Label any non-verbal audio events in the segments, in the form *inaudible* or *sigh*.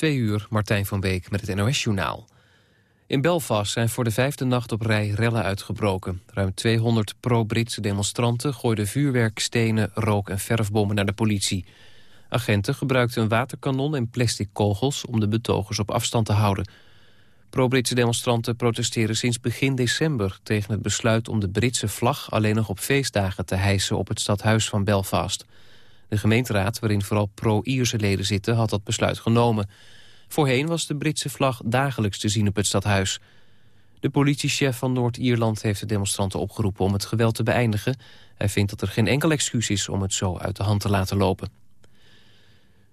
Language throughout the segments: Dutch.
Twee uur, Martijn van Beek met het NOS-journaal. In Belfast zijn voor de vijfde nacht op rij rellen uitgebroken. Ruim 200 pro-Britse demonstranten gooiden vuurwerk, stenen, rook en verfbommen naar de politie. Agenten gebruikten een waterkanon en plastic kogels om de betogers op afstand te houden. Pro-Britse demonstranten protesteren sinds begin december tegen het besluit om de Britse vlag alleen nog op feestdagen te hijsen op het stadhuis van Belfast. De gemeenteraad, waarin vooral pro-Ierse leden zitten, had dat besluit genomen. Voorheen was de Britse vlag dagelijks te zien op het stadhuis. De politiechef van Noord-Ierland heeft de demonstranten opgeroepen om het geweld te beëindigen. Hij vindt dat er geen enkel excuus is om het zo uit de hand te laten lopen.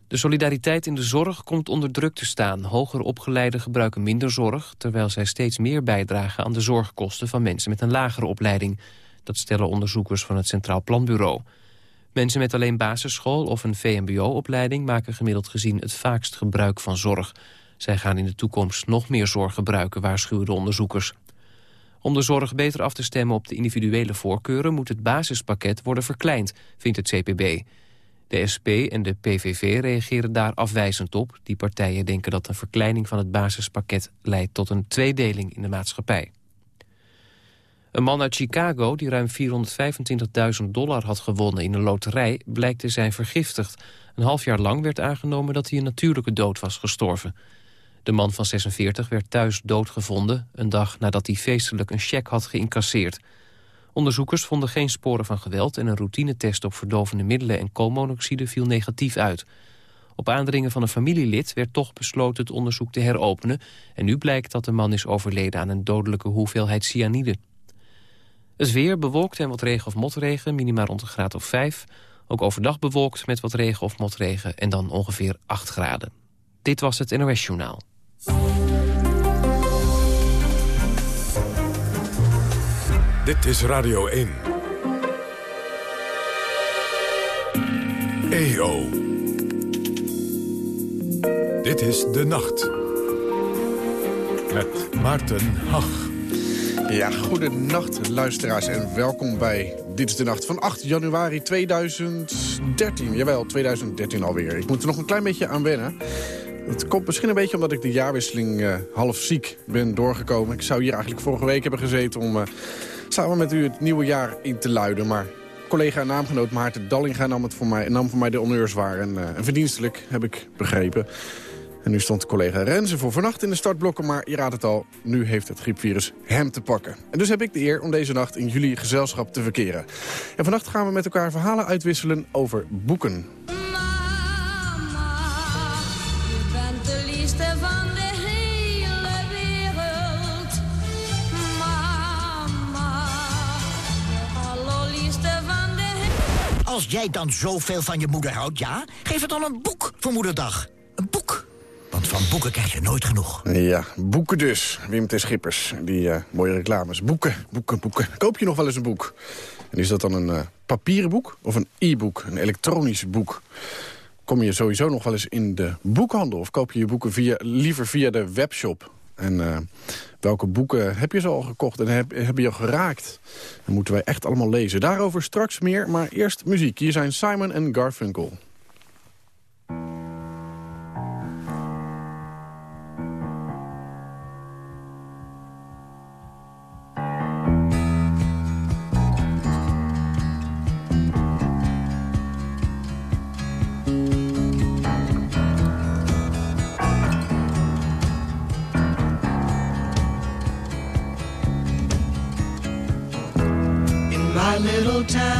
De solidariteit in de zorg komt onder druk te staan. Hoger opgeleiden gebruiken minder zorg... terwijl zij steeds meer bijdragen aan de zorgkosten van mensen met een lagere opleiding. Dat stellen onderzoekers van het Centraal Planbureau. Mensen met alleen basisschool of een VMBO-opleiding... maken gemiddeld gezien het vaakst gebruik van zorg. Zij gaan in de toekomst nog meer zorg gebruiken, waarschuwen de onderzoekers. Om de zorg beter af te stemmen op de individuele voorkeuren... moet het basispakket worden verkleind, vindt het CPB. De SP en de PVV reageren daar afwijzend op. Die partijen denken dat een verkleining van het basispakket... leidt tot een tweedeling in de maatschappij. Een man uit Chicago die ruim 425.000 dollar had gewonnen in een loterij... blijkt te zijn vergiftigd. Een half jaar lang werd aangenomen dat hij een natuurlijke dood was gestorven. De man van 46 werd thuis doodgevonden... een dag nadat hij feestelijk een cheque had geïncasseerd. Onderzoekers vonden geen sporen van geweld... en een routinetest op verdovende middelen en koolmonoxide viel negatief uit. Op aandringen van een familielid werd toch besloten het onderzoek te heropenen... en nu blijkt dat de man is overleden aan een dodelijke hoeveelheid cyanide. Het weer bewolkt en wat regen of motregen, minimaal rond een graad of 5. Ook overdag bewolkt met wat regen of motregen en dan ongeveer 8 graden. Dit was het NOS Journaal. Dit is Radio 1. EO. Dit is De Nacht. Met Maarten Hach. Ja, goedenacht luisteraars en welkom bij Dit is de Nacht van 8 januari 2013. Jawel, 2013 alweer. Ik moet er nog een klein beetje aan wennen. Het komt misschien een beetje omdat ik de jaarwisseling uh, half ziek ben doorgekomen. Ik zou hier eigenlijk vorige week hebben gezeten om uh, samen met u het nieuwe jaar in te luiden. Maar collega en naamgenoot Maarten Dallinga nam, het voor mij, nam voor mij de honneurs waar. En, en verdienstelijk, heb ik begrepen. En nu stond collega Renze voor vannacht in de startblokken... maar je raadt het al, nu heeft het griepvirus hem te pakken. En dus heb ik de eer om deze nacht in jullie gezelschap te verkeren. En vannacht gaan we met elkaar verhalen uitwisselen over boeken. Als jij dan zoveel van je moeder houdt, ja? Geef het dan een boek voor Moederdag. Een boek. Want van boeken krijg je nooit genoeg. Ja, boeken dus. Wim T. Schippers. Die uh, mooie reclames. Boeken, boeken, boeken. Koop je nog wel eens een boek? En is dat dan een uh, papieren boek of een e-book? Een elektronisch boek? Kom je sowieso nog wel eens in de boekhandel? Of koop je je boeken via, liever via de webshop? En uh, welke boeken heb je zo al gekocht en heb, heb je al geraakt? Dan moeten wij echt allemaal lezen. Daarover straks meer, maar eerst muziek. Hier zijn Simon en Garfunkel. My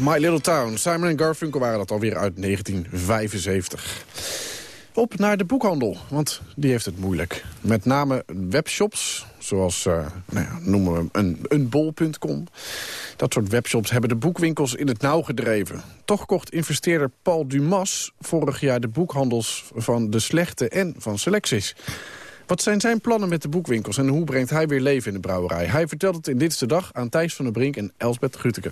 My Little Town. Simon en Garfunkel waren dat alweer uit 1975. Op naar de boekhandel, want die heeft het moeilijk. Met name webshops, zoals eh, nou ja, noemen we een, een. Dat soort webshops hebben de boekwinkels in het nauw gedreven. Toch kocht investeerder Paul Dumas vorig jaar de boekhandels van De Slechte en van Selecties. Wat zijn zijn plannen met de boekwinkels en hoe brengt hij weer leven in de brouwerij? Hij vertelt het in Dit Dag aan Thijs van der Brink en Elsbeth Grütke.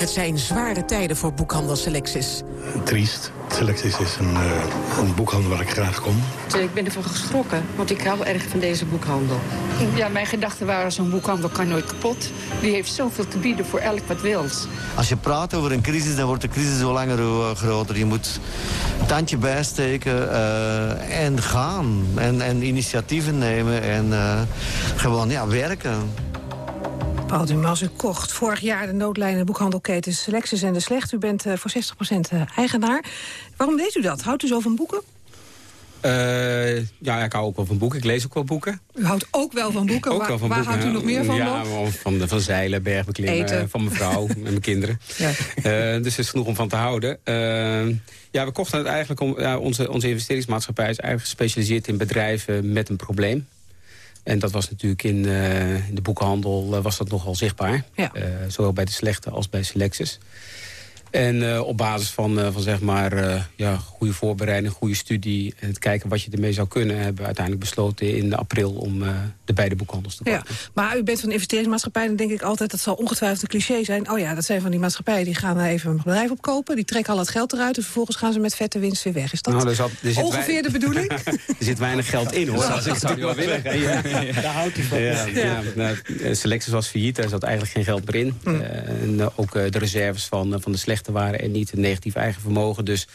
Het zijn zware tijden voor boekhandel Selectis. Triest. Selectis is een, eh, een boekhandel waar ik graag kom. Ik ben ervan geschrokken, want ik hou erg van deze boekhandel. Ja, mijn gedachten waren, zo'n boekhandel kan nooit kapot. Die heeft zoveel te bieden voor elk wat wils. Als je praat over een crisis, dan wordt de crisis hoe langer hoe eh, groter. Je moet een tandje bijsteken eh, en gaan. En, en initiatieven nemen en eh, gewoon ja, werken. Paul Dumas, u kocht vorig jaar de noodlijnen boekhandelketen Selectis en De Slecht. U bent eh, voor 60% eigenaar. Waarom deed u dat? Houdt u zo van boeken? Eh, ja, ik hou ook wel van boeken. Ik lees ook wel boeken. U houdt ook wel van boeken. Ook waar wel van waar boeken. houdt u nog meer van Ja, dan? van, de, van zeilen, bergbeklimmen, Eten. van mijn vrouw *laughs* en mijn kinderen. Ja. Eh, dus er is genoeg om van te houden. Eh, ja, we kochten het eigenlijk om... Ja, onze, onze investeringsmaatschappij is eigenlijk gespecialiseerd in bedrijven met een probleem. En dat was natuurlijk in, eh, in de boekhandel eh, was dat nogal zichtbaar. Ja. Eh, zowel bij de slechte als bij Selectus. En eh, op basis van, eh, van zeg maar, eh, ja, goede voorbereiding, goede studie... en het kijken wat je ermee zou kunnen... hebben we uiteindelijk besloten in april om eh, de beide boekhandels te Ja, kopen. maar u bent van een investeringsmaatschappij, dan denk ik altijd... dat zal ongetwijfeld een cliché zijn. Oh ja, dat zijn van die maatschappijen die gaan even een bedrijf opkopen... die trekken al het geld eruit en vervolgens gaan ze met vette winst weer weg. Is dat Nou, er zat- er zit ongeveer de bedoeling? *laughs* er zit weinig geld in, hoor. Zou- zou die wel willen. *laughs* Daar houdt hij van. Ja, ja. nou, Selectus was failliet, daar zat eigenlijk geen geld meer in. Hm. Eh, en ook eh, de reserves van, van de slechte waren en niet. Een negatief eigen vermogen. Dus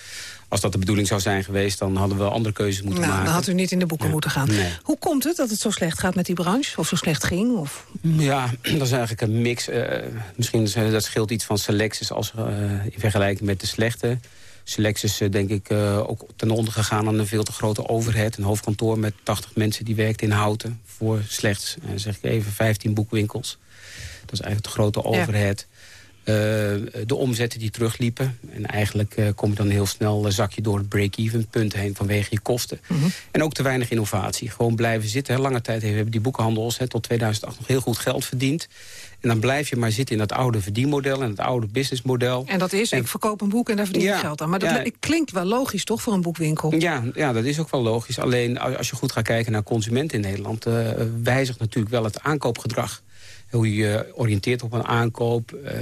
als dat de bedoeling zou zijn geweest... dan hadden we andere keuzes moeten nou, maken. dan had u niet in de boeken moeten gaan. Nee. Hoe komt het dat het zo slecht gaat met die branche? Of zo slecht ging? Of... Ja, *clears throat* dat is eigenlijk een mix. Eh, misschien is, eh, dat scheelt iets van Selectus als, eh, in vergelijking met de slechte. Selectus is denk ik ook ten onder gegaan aan een veel te grote overhead. Een hoofdkantoor met 80 mensen die werkt in Houten. Voor slechts, zeg ik even, 15 boekwinkels. Dat is eigenlijk de grote overhead. De omzetten die terugliepen. En eigenlijk kom je dan heel snel, zak je door het break-even punt heen vanwege je kosten. Mhm. En ook te weinig innovatie. Gewoon blijven zitten. Lange tijd hebben die boekhandels tot 2008 nog heel goed geld verdiend. En dan blijf je maar zitten in dat oude verdienmodel... en het oude businessmodel. En dat is, ik verkoop een boek en daar verdien Ja, geld aan. Maar dat ja. klinkt wel logisch, toch, voor een boekwinkel? Ja, ja, dat is ook wel logisch. Alleen als je goed gaat kijken naar consumenten in Nederland... eh, wijzigt natuurlijk wel het aankoopgedrag. Hoe je je oriënteert op een aankoop, eh,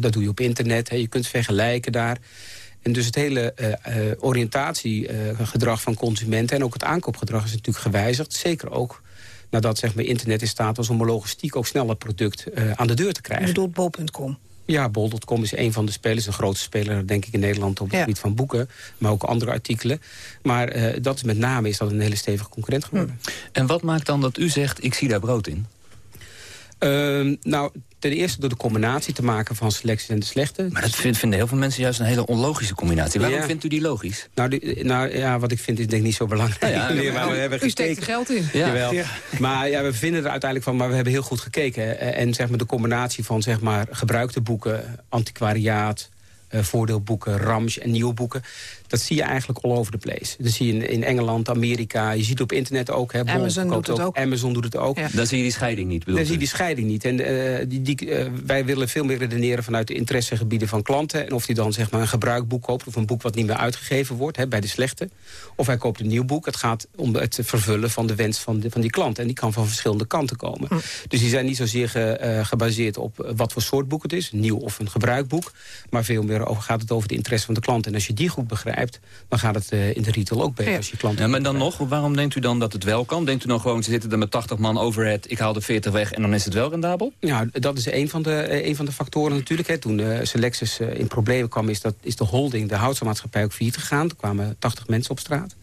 dat doe je op internet. Hè. Je kunt vergelijken daar. En dus het hele eh, eh, oriëntatiegedrag van consumenten... en ook het aankoopgedrag is natuurlijk gewijzigd. Zeker ook nadat zeg maar, internet in staat was om een logistiek... ook sneller product eh, aan de deur te Je krijgen. bedoelt bol.com. Ja, bol.com is een van de spelers. Een grote speler, denk ik, in Nederland op het Ja. gebied van boeken. Maar ook andere artikelen. Maar eh, dat met name is dat een hele stevige concurrent geworden. En wat maakt dan dat u zegt, ik zie daar brood in? Ehm, nou, ten eerste door de combinatie te maken van selecties en de slechte. Maar dat vind- vinden heel veel mensen juist een hele onlogische combinatie. Waarom Ja. vindt u die logisch? Nou, die- nou, ja, wat ik vind is denk ik niet zo belangrijk. Nou ja, *laughs* Nee, maar- we hebben U steekt er geld in. Ja. Jawel. Maar ja, we vinden er uiteindelijk van, maar we hebben heel goed gekeken. En zeg maar, de combinatie van zeg maar, gebruikte boeken, antiquariaat, eh, voordeelboeken, rams en nieuwe boeken. Dat zie je eigenlijk all over the place. Dat zie je in, in Engeland, Amerika. Je ziet het op internet ook. Hè, Bol Amazon doet het ook. Amazon doet het ook. Ja. Dan zie je die scheiding niet, bedoel Dan zie je die scheiding niet. En eh, die, die, eh, wij willen veel meer redeneren vanuit de interessegebieden van klanten. En of die dan zeg maar, een gebruikboek koopt of een boek wat niet meer uitgegeven wordt hè, bij de slechte. Of hij koopt een nieuw boek. Het gaat om het vervullen van de wens van, de, van die klant. En die kan van verschillende kanten komen. Hm. Dus die zijn niet zozeer ge- eh, gebaseerd op wat voor soort boek het is. Een nieuw of een gebruikboek. Maar veel meer over, gaat het over de interesse van de klant. En als je die goed begrijpt, dan gaat het eh, in de retail ook beter. Ja. Als je klanten Ja, maar dan nog, waarom denkt u dan dat het wel kan? Denkt u dan gewoon, ze zitten er met 80 man overhead... ik haal de 40 weg en dan is het wel rendabel? Ja, dat is een van de, eh, een van de factoren natuurlijk. Hè. Toen uh, Selexis uh, in problemen kwam, is, dat, is de holding, de houtselmaatschappij ook failliet gegaan. Er kwamen 80 mensen op straat.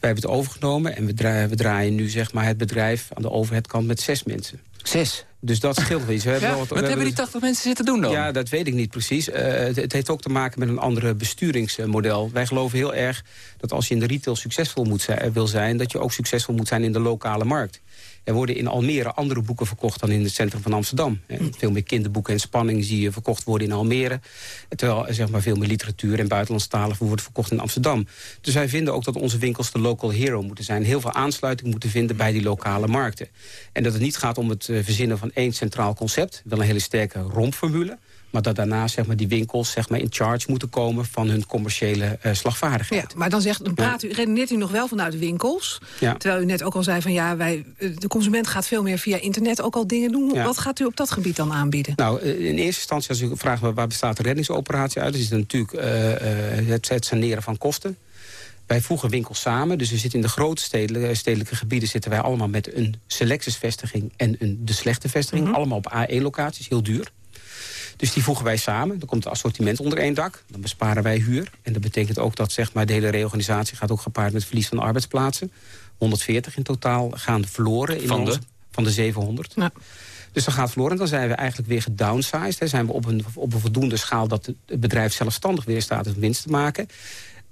Wij hebben het overgenomen en we draaien, we draaien nu zeg maar, het bedrijf aan de overheadkant met zes mensen. Zes. Dus dat scheelt wel iets. We hebben Ja, wel wat- hebben die 80 mensen zitten doen dan? Ja, dat weet ik niet precies. Eh, het, het heeft ook te maken met een andere besturingsmodel. Wij geloven heel erg dat als je in de retail succesvol moet zijn, wil zijn... dat je ook succesvol moet zijn in de lokale markt. Er worden in Almere andere boeken verkocht dan in het centrum van Amsterdam. Eh, Veel meer kinderboeken en spanning zie je verkocht worden in Almere. Terwijl er zeg maar, veel meer literatuur en buitenlandstalig wordt verkocht in Amsterdam. Dus wij vinden ook dat onze winkels de local hero moeten zijn. Heel veel aansluiting moeten vinden bij die lokale markten. En dat het niet gaat om het eh, verzinnen van één centraal concept. Wel een hele sterke rompformule. Maar dat daarna zeg maar, die winkels zeg maar, in charge moeten komen van hun commerciële eh, slagvaardigheid. Ja, maar dan, zegt, dan praat u, redeneert u nog wel vanuit de winkels. Ja. Terwijl u net ook al zei van ja, wij, eh, de consument gaat veel meer via internet ook al dingen doen. Ja. Wat gaat u op dat gebied dan aanbieden? Nou, eh, in eerste instantie, als u vraagt waar bestaat de reddingsoperatie uit... is het natuurlijk het, het saneren van kosten. Wij voegen winkels samen, dus we zitten in de grote stedelijke, stedelijke gebieden... zitten wij allemaal met een Selectus-vestiging en een de slechte vestiging. Mhm. Allemaal op A1-locaties, heel duur. Dus die voegen wij samen. Dan komt het assortiment onder één dak. Dan besparen wij huur. En dat betekent ook dat zeg maar, de hele reorganisatie gaat ook gepaard met verlies van arbeidsplaatsen. 140 in totaal gaan verloren. In Van de? onze- van de 700. Ja. Dus dan gaat verloren. En dan zijn we eigenlijk weer gedownsized. Hè. Zijn we op een, op een voldoende schaal dat het bedrijf zelfstandig weer staat om winst te maken.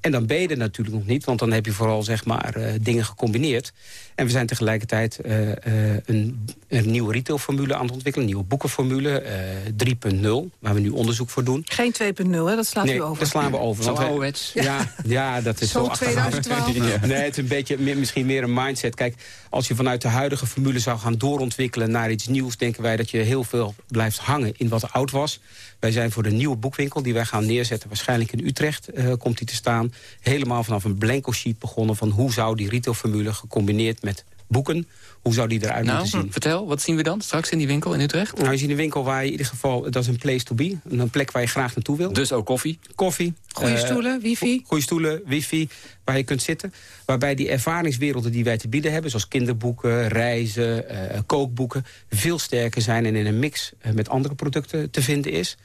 En dan ben je er natuurlijk nog niet, want dan heb je vooral zeg maar, eh, dingen gecombineerd. En we zijn tegelijkertijd eh, eh, een, een nieuwe retailformule aan het ontwikkelen. Een nieuwe boekenformule, eh 3.0, waar we nu onderzoek voor doen. Geen 2.0, hè? dat slaat nee, u over. daar slaan we over. Zo ouderwets. *laughs* Ja, ja, dat is Zo zo, achterhaald. 2012. *laughs* Nee, het is een beetje misschien meer een mindset. Kijk, als je vanuit de huidige formule zou gaan doorontwikkelen naar iets nieuws... denken wij dat je heel veel blijft hangen in wat oud was. Wij zijn voor de nieuwe boekwinkel die wij gaan neerzetten... waarschijnlijk in Utrecht eh, komt die te staan. Helemaal vanaf een blanco sheet begonnen... van hoe zou die retailformule gecombineerd met boeken... hoe zou die eruit Nou, moeten zien. vertel, wat zien we dan straks in die winkel in Utrecht? Nou, je ziet een winkel waar je in ieder geval... dat is een place to be, een plek waar je graag naartoe wil. Dus ook koffie? Koffie. Goede eh, stoelen, wifi. Goede stoelen, wifi, waar je kunt zitten. Waarbij die ervaringswerelden die wij te bieden hebben... zoals kinderboeken, reizen, eh, kookboeken... veel sterker zijn en in een mix eh, met andere producten te vinden is.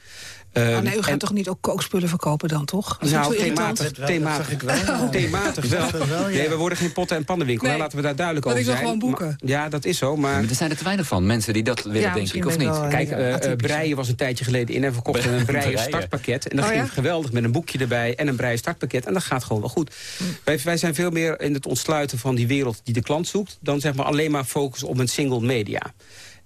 Oh, Ehm, nee, u gaat en- toch niet ook kookspullen verkopen dan, toch? Dat is nou, thematig, thematig, *laughs* thematig wel. Nee, we worden geen potten- en pannenwinkel. Nee. hè, laten we daar duidelijk over ik wil zijn. gewoon boeken. Maar- ja, dat is zo, maar... Maar er zijn er te weinig van, mensen die dat willen, Ja, denk ik, of niet? wel, Kijk, Ja, eh, atypisch. Breien was een tijdje geleden in en verkochten een *laughs* Breien startpakket. En dat Oh, ging geweldig met een boekje erbij en een Breien startpakket. En dat gaat gewoon wel goed. Wij, wij zijn veel meer in het ontsluiten van die wereld die de klant zoekt... dan zeg maar alleen maar focussen op een single media.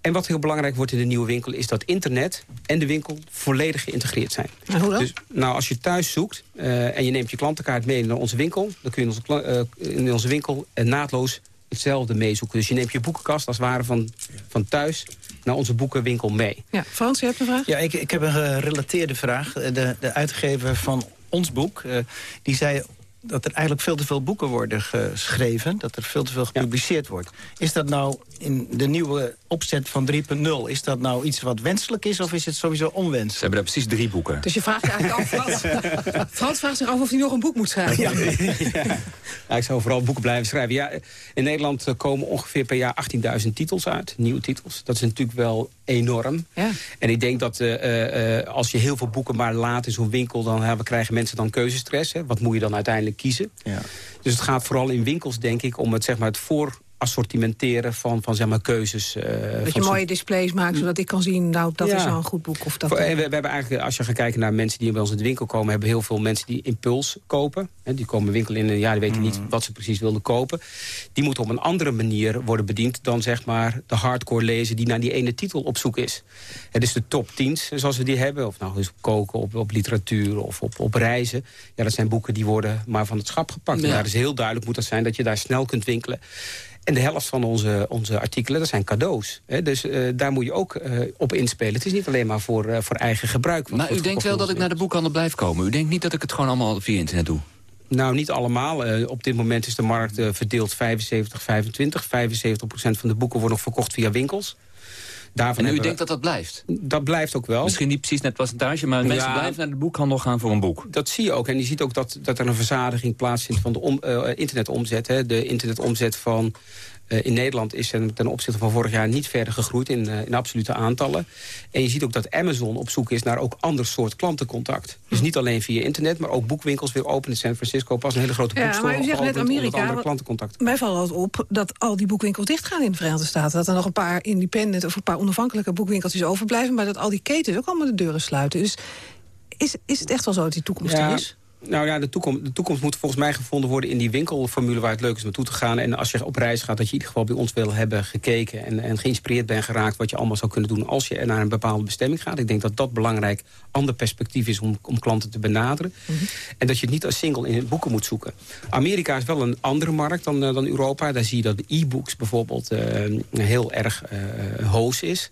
En wat heel belangrijk wordt in de nieuwe winkel... is dat internet en de winkel volledig geïntegreerd zijn. En hoe dan? Dus, nou, als je thuis zoekt eh, en je neemt je klantenkaart mee naar onze winkel... dan kun je in onze, eh, in onze winkel eh, naadloos hetzelfde meezoeken. Dus je neemt je boekenkast als het ware van, van thuis naar onze boekenwinkel mee. Ja, Frans, je hebt een vraag? Ja, ik, ik heb een gerelateerde vraag. De, de uitgever van ons boek, eh, die zei dat er eigenlijk veel te veel boeken worden geschreven. Dat er veel te veel gepubliceerd wordt. Is dat nou in de nieuwe opzet van 3.0... is dat nou iets wat wenselijk is of is het sowieso onwenselijk? Ze hebben daar precies drie boeken. Dus je vraagt je eigenlijk af, Frans. *laughs* Frans vraagt zich af of hij nog een boek moet schrijven. Ja, ik zou vooral boeken blijven schrijven. Ja, in Nederland komen ongeveer per jaar 18.000 titels uit. Nieuwe titels. Dat is natuurlijk wel enorm. Ja. En ik denk dat eh, eh, als je heel veel boeken maar laat in zo'n winkel... dan hebben, krijgen mensen dan keuzestress. Hè? Wat moet je dan uiteindelijk kiezen? Ja. Dus het gaat vooral in winkels, denk ik... om het, zeg maar, het voorassortimenteren van, van zeg maar, keuzes. eh, Dat van je mooie displays maakt, zodat ik kan zien... nou, dat Ja. is wel een goed boek. Of dat Voor- en we, we hebben eigenlijk, als je gaat kijken naar mensen die bij ons in de winkel komen... hebben heel veel mensen die impuls kopen. Hè, die komen de winkel in en ja, die weten niet wat ze precies wilden kopen. Die moeten op een andere manier worden bediend... dan zeg maar de hardcore lezer die naar die ene titel op zoek is. Het is de top 10 zoals we die hebben. Of nou eens op koken, op, op literatuur of op, op reizen. Ja, dat zijn boeken die worden maar van het schap gepakt. Ja. Dat is heel duidelijk moet dat zijn dat je daar snel kunt winkelen. En de helft van onze, onze artikelen, dat zijn cadeaus. Hè? Dus eh, daar moet je ook eh, op inspelen. Het is niet alleen maar voor, eh, voor eigen gebruik. Maar u denkt wel dat ik naar de boekhandel blijf komen. U denkt niet dat ik het gewoon allemaal via internet doe. Nou, niet allemaal. Op dit moment is de markt verdeeld 75-25. 75% van de boeken worden nog verkocht via winkels. Daarvan En u denkt we- dat dat blijft? Dat blijft ook wel. Misschien niet precies net percentage, maar mensen Ja. blijven naar de boekhandel gaan voor een boek. Dat zie je ook. En je ziet ook dat, dat er een verzadiging plaatsvindt van de om, eh, internetomzet. Hè. De internetomzet van eh, in Nederland is ten, ten opzichte van vorig jaar niet verder gegroeid in, eh, in absolute aantallen. En je ziet ook dat Amazon op zoek is naar ook ander soort klantencontact. Dus niet alleen via internet, maar ook boekwinkels weer open in San Francisco. Pas een hele grote Ja, boekstore maar u zegt net Amerika, klantencontact. Mij valt altijd op dat al die boekwinkels dichtgaan in de Verenigde Staten. Dat er nog een paar independent of een paar onafhankelijke boekwinkeltjes overblijven... maar dat al die ketens ook allemaal de deuren sluiten. Dus is, is het echt wel zo dat die toekomst er is? Nou ja, de toekomst, de toekomst moet volgens mij gevonden worden in die winkelformule waar het leuk is om naartoe te gaan. En als je op reis gaat, dat je in ieder geval bij ons wil hebben gekeken en, en geïnspireerd bent geraakt wat je allemaal zou kunnen doen als je naar een bepaalde bestemming gaat. Ik denk dat dat belangrijk ander perspectief is om, om klanten te benaderen. En dat je het niet als single in boeken moet zoeken. Amerika is wel een andere markt dan, eh, dan Europa. Daar zie je dat de e-books bijvoorbeeld eh, heel erg eh hoos is.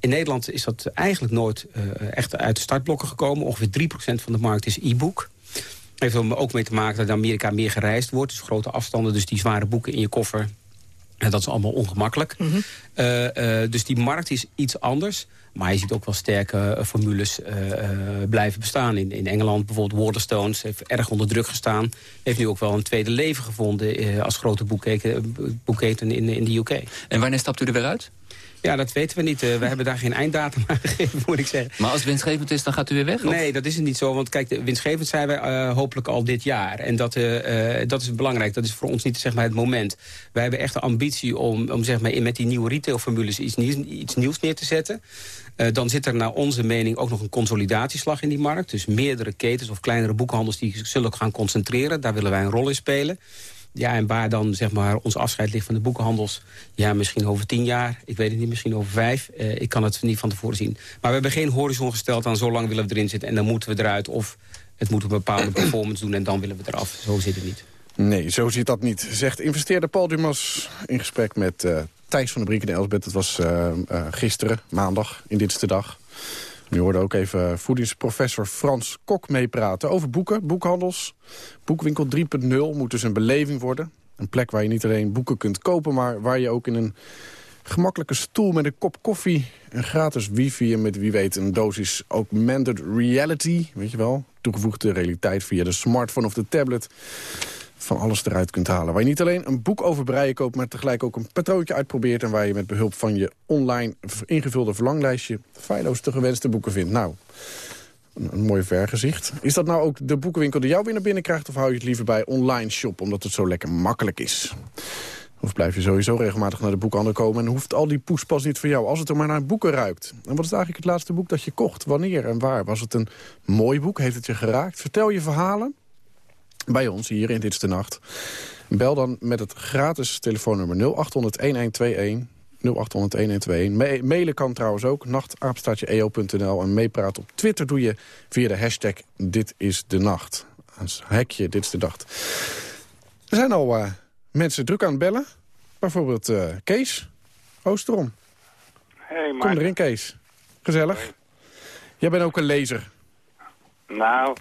In Nederland is dat eigenlijk nooit echt uit de startblokken gekomen. Ongeveer 3% van de markt is e-book. Heeft er ook mee te maken dat in Amerika meer gereisd wordt. Dus grote afstanden, dus die zware boeken in je koffer. En dat is allemaal ongemakkelijk. Eh, eh, dus die markt is iets anders. Maar je ziet ook wel sterke eh, formules eh, eh, blijven bestaan. In, in Engeland bijvoorbeeld Waterstones heeft erg onder druk gestaan. Heeft nu ook wel een tweede leven gevonden eh, als grote boekketen, boekketen in, in de UK. En wanneer stapt u er weer uit? Ja, dat weten we niet. Eh, we *laughs* hebben daar geen einddatum aan gegeven, moet ik zeggen. Maar als het winstgevend is, dan gaat u weer weg? of? Nee, dat is het niet zo. Want kijk, de winstgevend zijn wij eh, hopelijk al dit jaar. En dat, eh, dat is belangrijk. Dat is voor ons niet zeg maar, het moment. Wij hebben echt de ambitie om, om zeg maar, in- met die nieuwe retailformules iets nieuws, iets nieuws neer te zetten. Dan zit er naar onze mening ook nog een consolidatieslag in die markt. Dus meerdere ketens of kleinere boekhandels die zullen gaan concentreren. Daar willen wij een rol in spelen. Ja, en waar dan zeg maar ons afscheid ligt van de boekenhandels... ja, misschien over tien jaar, ik weet het niet, misschien over vijf. Eh, ik kan het niet van tevoren zien. Maar we hebben geen horizon gesteld aan zo lang willen we erin zitten... en dan moeten we eruit of het moet een bepaalde *clears throat* performance doen... en dan willen we eraf. Zo zit het niet. Nee, zo zit dat niet, zegt investeerder Paul Dumas... in gesprek met eh, Thijs van der Brink en Elsbeth. Dat was eh, gisteren, maandag, in Dit is de Dag. Nu hoorde ook even voedingsprofessor Frans Kok meepraten over boeken, boekhandels. Boekwinkel 3.0 moet dus een beleving worden. Een plek waar je niet alleen boeken kunt kopen... maar waar je ook in een gemakkelijke stoel met een kop koffie... een gratis wifi en met wie weet een dosis augmented reality... weet je wel, toegevoegde realiteit via de smartphone of de tablet van alles eruit kunt halen. Waar je niet alleen een boek over breien koopt... maar tegelijk ook een patroontje uitprobeert... en waar je met behulp van je online ingevulde verlanglijstje... feilloos de gewenste boeken vindt. Nou, een, mooi vergezicht. Is dat nou ook de boekenwinkel die jou weer naar binnen krijgt... of hou je het liever bij online shop, omdat het zo lekker makkelijk is? Of blijf je sowieso regelmatig naar de boekhandel komen... en hoeft al die poespas niet voor jou, als het er maar naar boeken ruikt? En wat is eigenlijk het laatste boek dat je kocht? Wanneer en waar? Was het een mooi boek? Heeft het je geraakt? Vertel je verhalen bij ons hier in Dit is de Nacht. Bel dan met het gratis telefoonnummer 0800-1121. 0800-1121. Me mailen kan trouwens ook, nachtapenstaatje.eo.nl. En meepraten op Twitter doe je via de hashtag Dit is de Nacht. Als hekje, dit is de nacht. Er zijn al eh, mensen druk aan het bellen. Bijvoorbeeld eh, Kees Oosterom. Hey, Kom erin, Kees. Gezellig. Jij bent ook een lezer. Nou,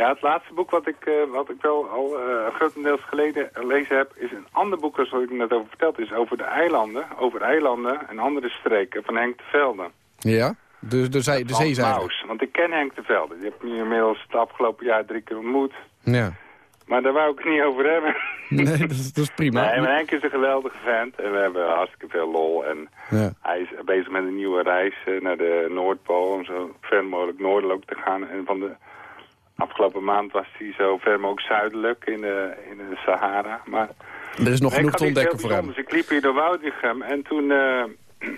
ja, het laatste boek wat ik, eh, wat ik wel al eh, grotendeels geleden gelezen heb... is een ander boek, zoals ik net over verteld is... over de eilanden, over eilanden en andere streken van Henk de Velde. Ja? De, de, zee, de Frans zeezijde. Want ik ken Henk de Velde. Die heb ik nu inmiddels het afgelopen jaar drie keer ontmoet. Ja. Maar daar wou ik het niet over hebben. Nee, dat is, dat is prima. Nee, maar Henk is een geweldige vent. En we hebben hartstikke veel lol. En Ja. hij is bezig met een nieuwe reis eh, naar de Noordpool. Om zo ver mogelijk noordelijk te gaan. En van de afgelopen maand was hij zo ver mogelijk zuidelijk in de, in de Sahara. Maar Er is nog genoeg te ontdekken voor hem. Ik liep hier door Woudrichem en toen... eh, *clears throat*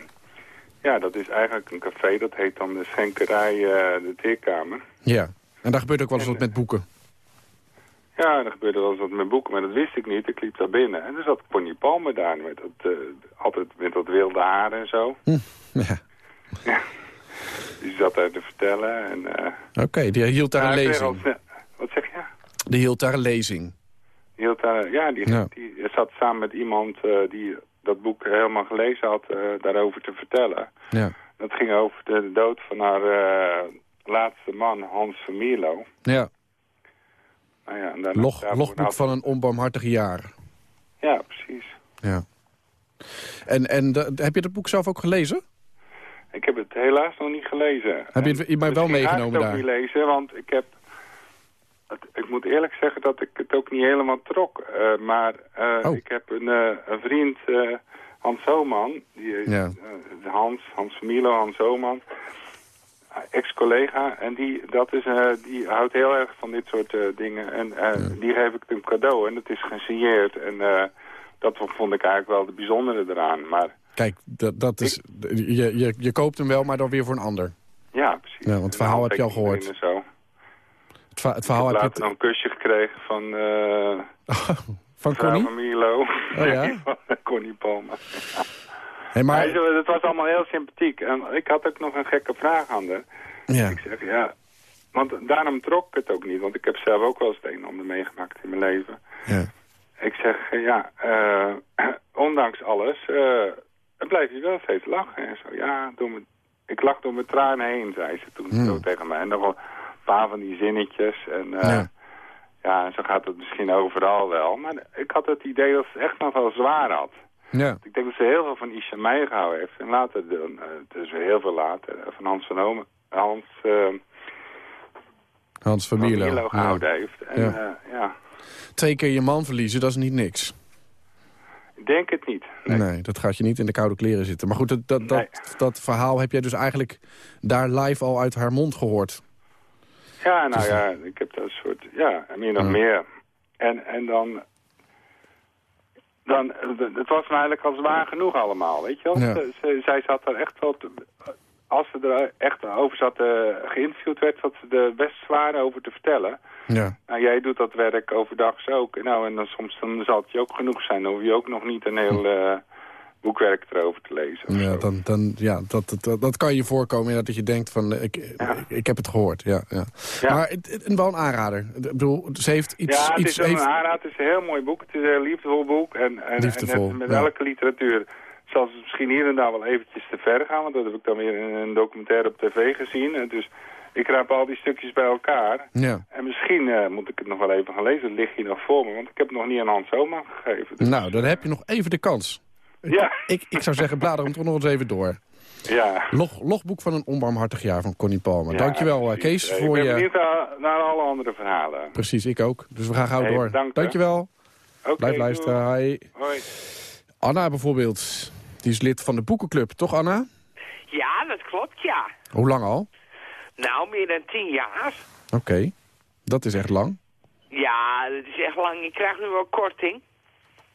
ja, dat is eigenlijk een café. Dat heet dan de Schenkerij eh, de Teerkamer. Ja. En daar gebeurt ook wel eens wat met boeken. Ja, er gebeurde wel eens wat met boeken, maar dat wist ik niet. Ik liep daar binnen en er zat Connie Palmer daar met dat, eh, altijd met dat wilde haar en zo. Ja. *laughs* Die zat daar te vertellen en... eh, Oké, die hield daar een al lezing. Wat zeg je? Die hield daar een lezing. Die hield daar, ja, die, Ja. die zat samen met iemand eh, die dat boek helemaal gelezen had eh, daarover te vertellen. Ja. Dat ging over de dood van haar laatste man, Hans van Mierlo. Ja. Nou ja, en Log, logboek van een onbarmhartig jaar. Ja, precies. Ja. En, en de- heb je dat boek zelf ook gelezen? Ik heb het helaas nog niet gelezen. Heb je het maar wel misschien ga ik meegenomen het ook daar? niet lezen, want ik heb... het- ik moet eerlijk zeggen dat ik het ook niet helemaal trok. Eh, maar eh, Oh. ik heb een, eh, een vriend, Hans Zoman. Die, Ja. Hans, Hans Milo, Hans Zoman. Ex-collega. En die, dat is, die houdt heel erg van dit soort dingen. En die geef ik een cadeau. En dat is gesigneerd. En dat vond ik eigenlijk wel de bijzondere eraan. Maar Kijk, dat, dat is, je, je, je koopt hem wel, maar dan weer voor een ander. ja, precies. Ja, want het verhaal heb je al gehoord. zo. Het, va- het verhaal ik heb je... nog een kusje gekregen van uh, *laughs* Van Connie? van Milo. Oh ja? *laughs* van Connie Palmer. Hey, maar, Het was allemaal heel sympathiek. En ik had ook nog een gekke vraag aan haar. ja. Ik zeg, ja... Want daarom trok ik het ook niet. Want ik heb zelf ook wel eens het een en ander meegemaakt in mijn leven. Ja. Ik zeg, ja, eh, *clears throat* ondanks alles... eh het blijft je wel steeds lachen. En zo, ja, door mijn, ik lach door mijn tranen heen, zei ze toen Hmm. zo tegen mij. En nog een paar van die zinnetjes. En eh, Ja. zo gaat het misschien overal wel. Maar ik had het idee dat ze echt nog wel zwaar had. Ja. Ik denk dat ze heel veel van Isha Meijer gehouden heeft. En later, is weer heel veel later, eh, van Hans van Omen. Hans eh, Hans van Mierlo. Ja. gehouden heeft. En ja, Twee keer je man verliezen, dat is niet niks. Denk het niet. Nee. dat gaat je niet in de koude kleren zitten. Maar goed, dat, dat, dat, dat verhaal heb jij dus eigenlijk daar live al uit haar mond gehoord. Ja, nou ja, ik heb dat soort, ja, en meer nog Ja. meer. En, en dan, dan, het was me eigenlijk al zwaar genoeg allemaal, weet je wel. Ja. Zij zat er echt wel, te- als ze er echt over zat, eh, geïnterviewd werd, zat ze er best zwaar over te vertellen. Ja. Nou, jij doet dat werk overdag ook. Nou, en dan soms dan zal het je ook genoeg zijn. Dan hoef je ook nog niet een heel eh, boekwerk erover te lezen. Ja, dan, dan, ja dat, dat, dat kan je voorkomen dat je denkt van, eh, ik, ik, ik heb het gehoord. Ja, ja. Ja. Maar het, het- wel een aanrader. Ik bedoel, ze heeft iets... ja, het iets is heeft, een aanraad. Het is een heel mooi boek. Het is een heel liefdevol boek. En, en, Liefdevol, en met ja. elke literatuur zal misschien hier en daar wel eventjes te ver gaan. Want dat heb ik dan weer in een documentaire op tv gezien. En dus ik raap al die stukjes bij elkaar. ja. En misschien eh, moet ik het nog wel even gaan lezen. Het ligt hier nog voor me. Want ik heb het nog niet aan Hans Oma gegeven. Dus, Nou, dan heb je nog even de kans. ja, Ik, ik zou zeggen, blader hem toch nog eens even door. ja. Log, logboek van een onbarmhartig jaar van Connie Palmer. Ja, Dankjewel, eh, precies. Kees, Eh, voor ik ben je... benieuwd naar, alle andere verhalen. Precies, ik ook. Dus we gaan gauw Hey, door. hè. Dankjewel. Oké, Blijf luisteren. Hoi. Anna bijvoorbeeld. Die is lid van de boekenclub. Toch, Anna? Ja, dat klopt, ja. Hoe lang al? Nou, meer dan tien jaar. Oké. Dat is echt lang. Ja, dat is echt lang. Je krijgt nu wel korting.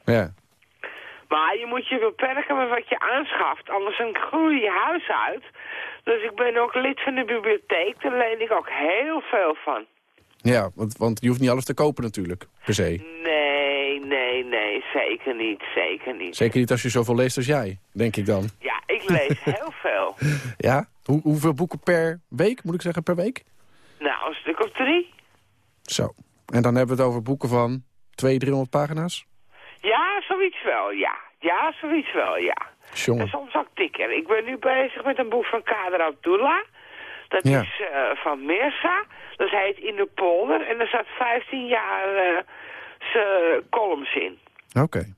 Ja. Maar je moet je beperken met wat je aanschaft, anders dan groei je huis uit. Dus ik ben ook lid van de bibliotheek, daar leen ik ook heel veel van. Ja, want, want je hoeft niet alles te kopen natuurlijk, per se. Nee, nee. Nee, zeker niet, zeker niet. Zeker niet als je zoveel leest als jij, denk ik dan. Ja, ik lees heel *laughs* veel. Ja? Hoe, hoeveel boeken per week, moet ik zeggen, per week? Nou, een stuk of drie. Zo. En dan hebben we het over boeken van 200, 300 pagina's? Ja, zoiets wel, ja. Ja, zoiets wel, ja. Jongen. En soms ook dikker. Ik ben nu bezig met een boek van Kader Abdullah. Dat Ja. is eh, van Mirza. Dat heet In de polder. En er staat 15 jaar eh columns in. Oké.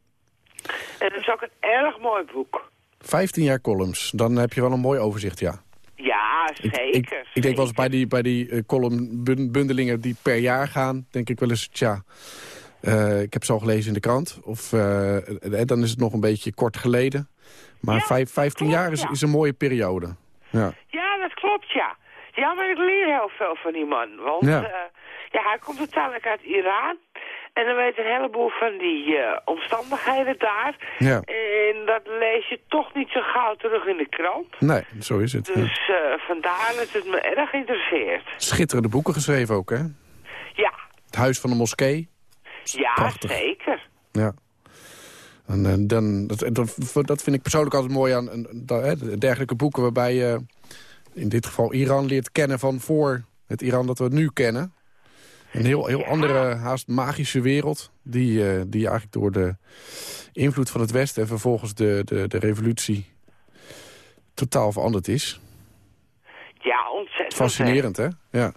En dat is ook een erg mooi boek. 15 jaar columns. Dan heb je wel een mooi overzicht, ja. Ja, zeker. Ik, ik denk wel eens bij die, bij die eh, columnbundelingen die per jaar gaan... denk ik wel eens, tja, eh, ik heb ze al gelezen in de krant. Of eh, eh, dan is het nog een beetje kort geleden. Maar vijf, 15 jaar is, is een mooie periode. Ja. Ja, dat klopt, ja. Ja, maar ik leer heel veel van die man. Want Ja. ja, ja hij komt uiteindelijk uit Iran. En dan weet een heleboel van die eh, omstandigheden daar. Ja. En dat lees je toch niet zo gauw terug in de krant. Nee, zo is het. ja. Dus eh, vandaar dat het me erg interesseert. Schitterende boeken geschreven ook, hè? Ja, Het Huis van de Moskee. ja Prachtig. zeker. Ja. En, eh, dan, dat, dat, dat vind ik persoonlijk altijd mooi aan een- dergelijke boeken... waarbij je in dit geval Iran leert kennen van voor het Iran dat we nu kennen. Een heel, heel andere, haast magische wereld... Die, eh, die eigenlijk door de invloed van het Westen... en vervolgens de, de, de revolutie totaal veranderd is. Ja, ontzettend. Fascinerend, hè? Ja.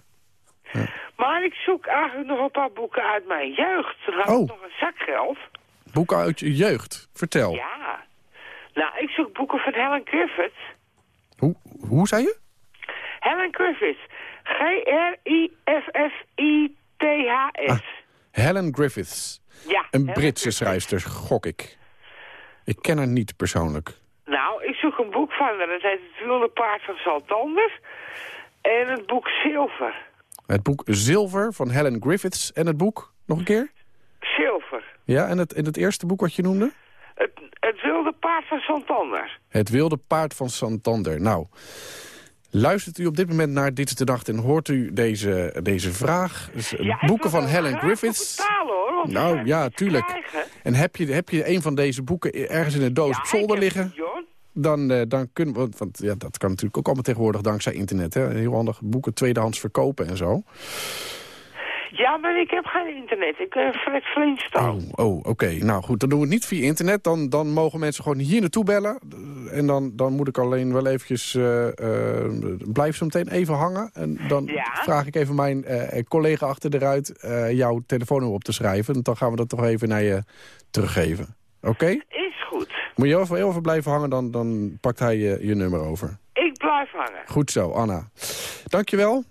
Maar ik zoek eigenlijk nog een paar boeken uit mijn jeugd. Dan had Oh. ik nog een zakgeld. Boeken uit je jeugd. Vertel. Ja. Nou, ik zoek boeken van Helen Griffiths. Hoe, hoe zei je? Helen Griffiths. G-R-I-F-F-I-T-H-S. Helen Griffiths. Ja, Een Helen Britse schrijfster, gok ik. Ik ken haar niet persoonlijk. Nou, ik zoek een boek van haar. Dat heet Het Wilde Paard van Saltander. En het boek Zilver. Het boek Zilver van Helen Griffiths. En het boek, nog een keer? Zilver. Ja, en het, en het eerste boek wat je noemde? Het, het Wilde Paard van Saltander. Het wilde paard van Santander. Nou, luistert u op dit moment naar Dit is de Nacht en hoort u deze, deze vraag? Dus, Ja, ik boeken van Helen Griffiths. betalen, hoor, Nou ja, tuurlijk. krijgen. En heb je, heb je een van deze boeken ergens in een doos op zolder liggen? Dan, eh, dan kunnen we, want ja, dat kan natuurlijk ook allemaal tegenwoordig dankzij internet. Hè? Heel handig boeken tweedehands verkopen en zo. Ja, maar ik heb geen internet. Ik ben Fred Flintstone. Oh, oké. Nou goed, dan doen we het niet via internet. Dan, dan mogen mensen gewoon hier naartoe bellen. Eh, En dan, dan moet ik alleen wel eventjes... eh, eh, blijf zo meteen even hangen. En dan vraag ik even mijn eh, collega achter de ruit... eh, jouw telefoonnummer op te schrijven. En dan gaan we dat toch even naar je teruggeven. Oké? Is goed. Moet je heel even blijven hangen, dan, dan pakt hij je, je nummer over. Ik blijf hangen. Goed zo, Anna. Dankjewel.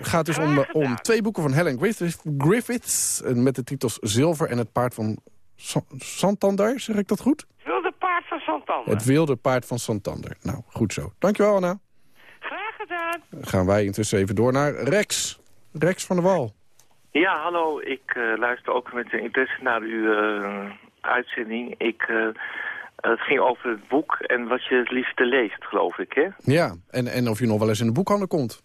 Het gaat dus om, eh, om twee boeken van Helen Griffiths, Griffiths eh, met de titels Zilver en het paard van Sa- Santander. Zeg ik dat goed? Het Wilde Paard van Saltander. Het wilde paard van Santander. Nou, goed zo. Dankjewel, Anna. Graag gedaan. Dan gaan wij intussen even door naar Rex. Rex van der Wal. Ja, hallo. Ik eh, luister ook met interesse naar uw eh, uitzending. Ik, eh, het ging over het boek en wat je het liefste leest, geloof ik, hè? Ja, en, en of je nog wel eens in de boekhandel komt.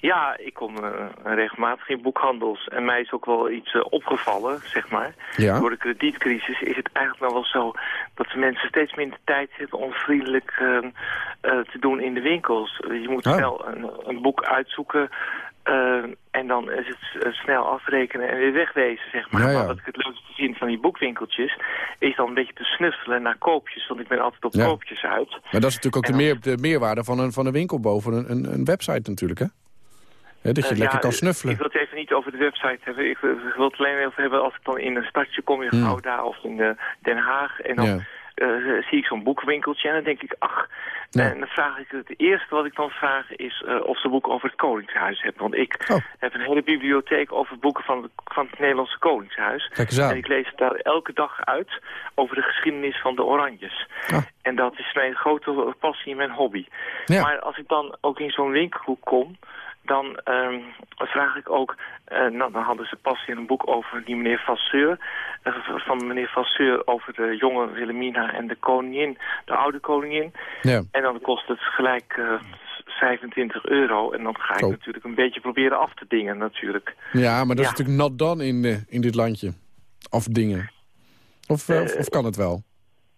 Ja, ik kom eh, regelmatig in boekhandels. En mij is ook wel iets eh, opgevallen, zeg maar. Ja. Door de kredietcrisis is het eigenlijk nog wel zo... dat mensen steeds minder tijd hebben om vriendelijk eh, eh, te doen in de winkels. Je moet Oh. snel een, een boek uitzoeken... en dan is het snel afrekenen en weer wegwezen, zeg maar. Ja, ja. Maar wat ik het leukste vind van die boekwinkeltjes... is dan een beetje te snuffelen naar koopjes. Want ik ben altijd op koopjes uit. Maar dat is natuurlijk ook de, meer, de meerwaarde van een, van een winkel boven een, een, een website natuurlijk, hè? Hè, dat je Eh, lekker ja, kan snuffelen. Ik wil het even niet over de website hebben. Ik, wil- ik wil het alleen even hebben als ik dan in een stadje kom in Hmm. Gouda of in eh, Den Haag. En dan Ja. eh, zie ik zo'n boekwinkeltje en dan denk ik, ach... Ja. En dan vraag ik, het eerste wat ik dan vraag is of ze boeken over het Koningshuis hebben. Want ik Oh. heb een hele bibliotheek over boeken van, het- van het Nederlandse Koningshuis. Kijk eens aan. En ik lees daar elke dag uit over de geschiedenis van de Oranjes. Ah. En dat is mijn grote passie en mijn hobby. Ja. Maar als ik dan ook in zo'n winkelhoek kom, dan ehm, vraag ik ook... eh, nou, dan hadden ze pas in een boek over die meneer Vasseur. eh, van meneer Vasseur over de jonge Wilhelmina en de koningin, de oude koningin. Ja. En dan kost het gelijk eh, 25 euro. En dan ga ik natuurlijk een beetje proberen af te dingen natuurlijk. Ja, maar dat is natuurlijk nat dan in, in dit landje. Afdingen. Of, uh, of, of, kan het wel?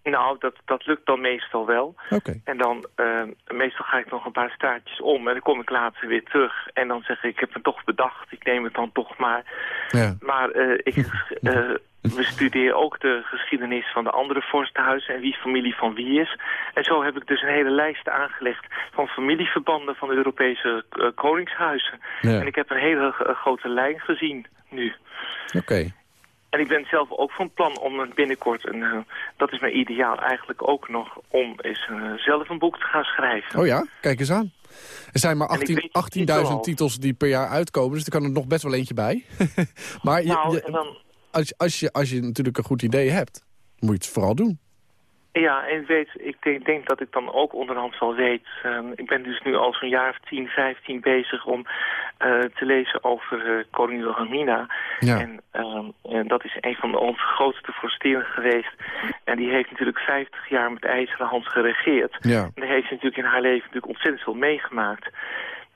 Nou, dat, dat lukt dan meestal wel. Oké. En dan, uh, meestal ga ik nog een paar staartjes om en dan kom ik later weer terug. En dan zeg ik, ik heb het toch bedacht, ik neem het dan toch maar. Ja. Maar uh, ik, uh, we studeren ook de geschiedenis van de andere vorstenhuizen en wie familie van wie is. En zo heb ik dus een hele lijst aangelegd van familieverbanden van de Europese koningshuizen. Ja. En ik heb een hele grote lijn gezien nu. Oké. Okay. En ik ben zelf ook van plan om binnenkort, een, uh, dat is mijn ideaal eigenlijk ook nog, om eens uh, zelf een boek te gaan schrijven. Oh ja, kijk eens aan. Er zijn maar 18.000 18 titels die per jaar uitkomen, dus er kan er nog best wel eentje bij. *laughs* maar nou, je, dan, als, als, je, als je natuurlijk een goed idee hebt, moet je het vooral doen. Ja, en weet, ik denk, denk, dat ik dan ook onderhand wel weet. Uh, ik ben dus nu al zo'n jaar of 10, 15 bezig om uh, te lezen over uh, koningin Wilhelmina. Ja. En, en, dat is een van onze grootste vorstinnen geweest. En die heeft natuurlijk 50 jaar met ijzeren hand geregeerd. Ja. En daar heeft ze natuurlijk in haar leven natuurlijk ontzettend veel meegemaakt.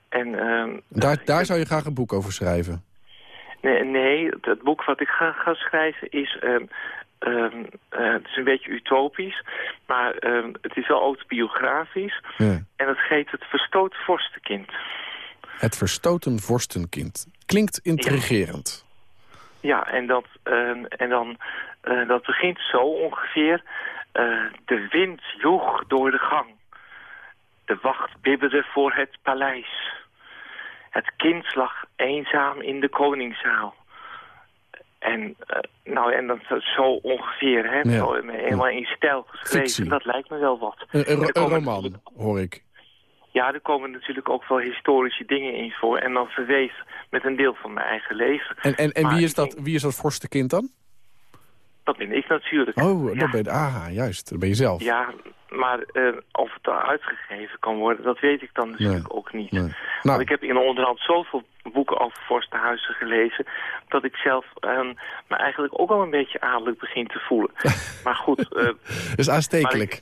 En, ehm, daar daar zou je graag een boek over schrijven? Nee, nee het boek wat ik ga, ga schrijven is... Um, uh, het is een beetje utopisch, maar um, het is wel autobiografisch. Ja. En het heet Het Verstoten Vorstenkind. Het Verstoten Vorstenkind. Klinkt intrigerend. Ja, ja en, dat, uh, en dan, uh, dat begint zo ongeveer. Uh, de wind joeg door de gang. De wacht bibberde voor het paleis. Het kind lag eenzaam in de koningszaal. En, uh, nou, en dat zo ongeveer, hè, Ja. zo, helemaal in stijl geschreven, Fictie. dat lijkt me wel wat. Een, roman, hoor ik. Ja, er komen natuurlijk ook wel historische dingen in voor. En dan verweef met een deel van mijn eigen leven. En, en, en Maar wie, is dat, wie is dat vorstenkind dan? Dat ben ik natuurlijk. Oh, ja. dat ben je, ah, juist, dat ben je zelf. Ja, maar eh, of het daar uitgegeven kan worden, dat weet ik dan natuurlijk ook niet. Nee. Nou, Want ik heb in de onderhand zoveel boeken over vorstenhuizen gelezen... dat ik zelf eh, me eigenlijk ook al een beetje adellijk begin te voelen. *laughs* maar goed... eh, dat *laughs* is aanstekelijk.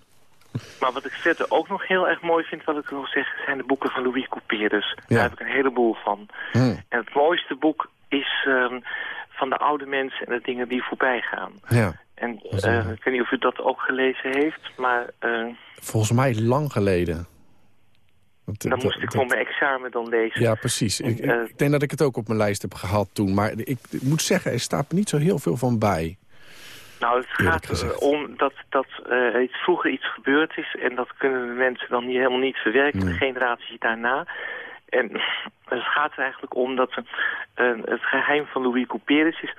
Maar wat ik verder ook nog heel erg mooi vind, wat ik wil zeggen, zijn de boeken van Louis Couperus. Ja. Daar heb ik een heleboel van. Hm. En het mooiste boek is ehm, van de oude mensen en de dingen die voorbij gaan. Ja. En eh, ik weet niet of u dat ook gelezen heeft, maar eh, Volgens mij lang geleden. Want, dan dat- moest ik voor mijn examen dan lezen. Ja, precies. Ik, ik, Eh, ik denk dat ik het ook op mijn lijst heb gehad toen. Maar ik, ik moet zeggen, er staat me niet zo heel veel van bij. Nou, het gaat om dat, dat eh, iets, vroeger iets gebeurd is... en dat kunnen de mensen dan niet, helemaal niet verwerken, de generaties daarna. En het gaat er eigenlijk om dat eh, het geheim van Louis Couperus is...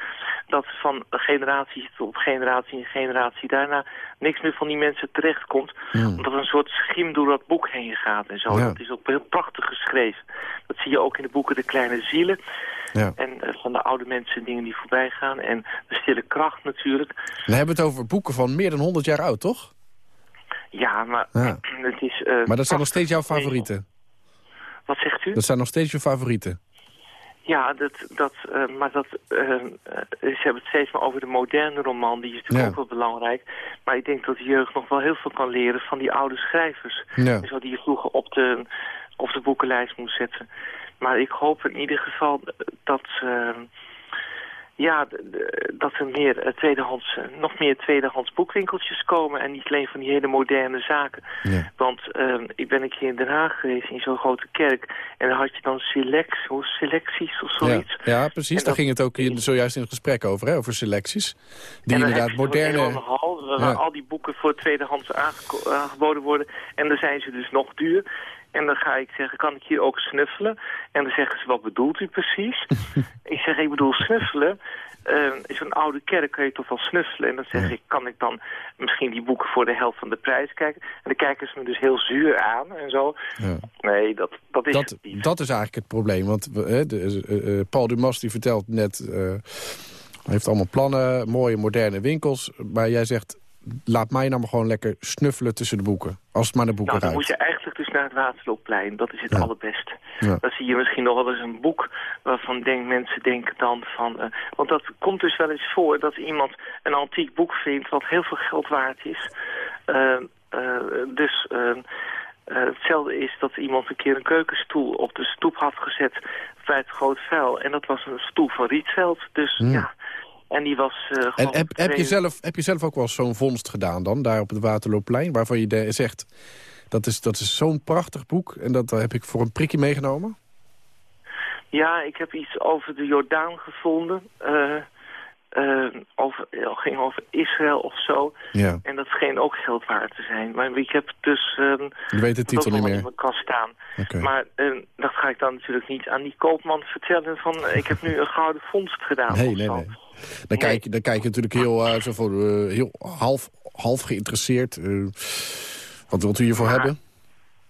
dat van generatie op generatie en generatie daarna... niks meer van die mensen terechtkomt. Omdat een soort schim door dat boek heen gaat en zo. Ja. Dat is ook heel prachtig geschreven. Dat zie je ook in de boeken De Kleine Zielen... Ja. En eh, van de oude mensen dingen die voorbij gaan. En de stille kracht natuurlijk. Dan hebben we het over boeken van meer dan 100 jaar oud, toch? Ja, maar Ja. *clears throat* het is... eh, Maar dat zijn nog steeds jouw favorieten. Wat zegt u? Dat zijn nog steeds je favorieten. Ja, dat, dat, eh, maar dat, eh, eh, ze hebben het steeds maar over de moderne roman. Die is natuurlijk Ja. ook wel belangrijk. Maar ik denk dat de jeugd nog wel heel veel kan leren van die oude schrijvers. Ja. Die je vroeger op de, op de boekenlijst moest zetten. Maar ik hoop in ieder geval dat... ja, dat er meer eh, tweedehands, eh, nog meer tweedehands boekwinkeltjes komen. En niet alleen van die hele moderne zaken. Ja. Want eh, ik ben een keer in Den Haag geweest, in zo'n grote kerk. En dan had je dan select, hoe, selecties of zoiets. ja precies. En Daar ging het ook in, zojuist in het gesprek over, hè? over selecties. Die inderdaad moderne... hal waar Ja. al die boeken voor tweedehands aangeboden worden. En dan zijn ze dus nog duur. En dan ga ik zeggen, kan ik hier ook snuffelen? En dan zeggen ze, wat bedoelt u precies? *laughs* ik zeg, ik bedoel snuffelen. Eh, in zo'n oude kerk kun je toch wel snuffelen. En dan zeg ik, kan ik dan misschien die boeken voor de helft van de prijs kijken? En dan kijken ze me dus heel zuur aan en zo. Ja. Nee, dat, dat is Dat, het niet. dat is eigenlijk het probleem. Want de, eh, eh, Paul Dumas die vertelt net... eh, hij heeft allemaal plannen, mooie moderne winkels. Maar jij zegt, laat mij nou maar gewoon lekker snuffelen tussen de boeken. Als het maar naar boeken Nou, dan moet je eigenlijk dus naar het Waterloopplein. Dat is het Ja. allerbeste. Ja. Dan zie je misschien nog wel eens een boek waarvan denk, mensen denken dan van... eh, want dat komt dus wel eens voor dat iemand een antiek boek vindt wat heel veel geld waard is. Eh, eh, dus eh, eh, hetzelfde is dat iemand een keer een keukenstoel op de stoep had gezet bij het groot vuil. En dat was een stoel van Rietveld. Dus ja, En die was eh, En heb, heb, je zelf, heb je zelf ook wel zo'n vondst gedaan dan, daar op het Waterloopplein... waarvan je de- zegt, dat is, dat is zo'n prachtig boek... en dat heb ik voor een prikje meegenomen? Ja, ik heb iets over de Jordaan gevonden. eh, eh, over, ging over Israël of zo. Ja. En dat scheen ook geld waard te zijn. Maar ik heb dus... ehm, Je weet de titel niet meer. in mijn kast staan. Maar eh, dat ga ik dan natuurlijk niet aan die koopman vertellen van... eh, ik heb nu een gouden vondst gedaan. Nee, nee. Dan, Kijk, dan kijk je natuurlijk heel, eh, zo voor, heel half, half geïnteresseerd. wat wilt u hiervoor hebben?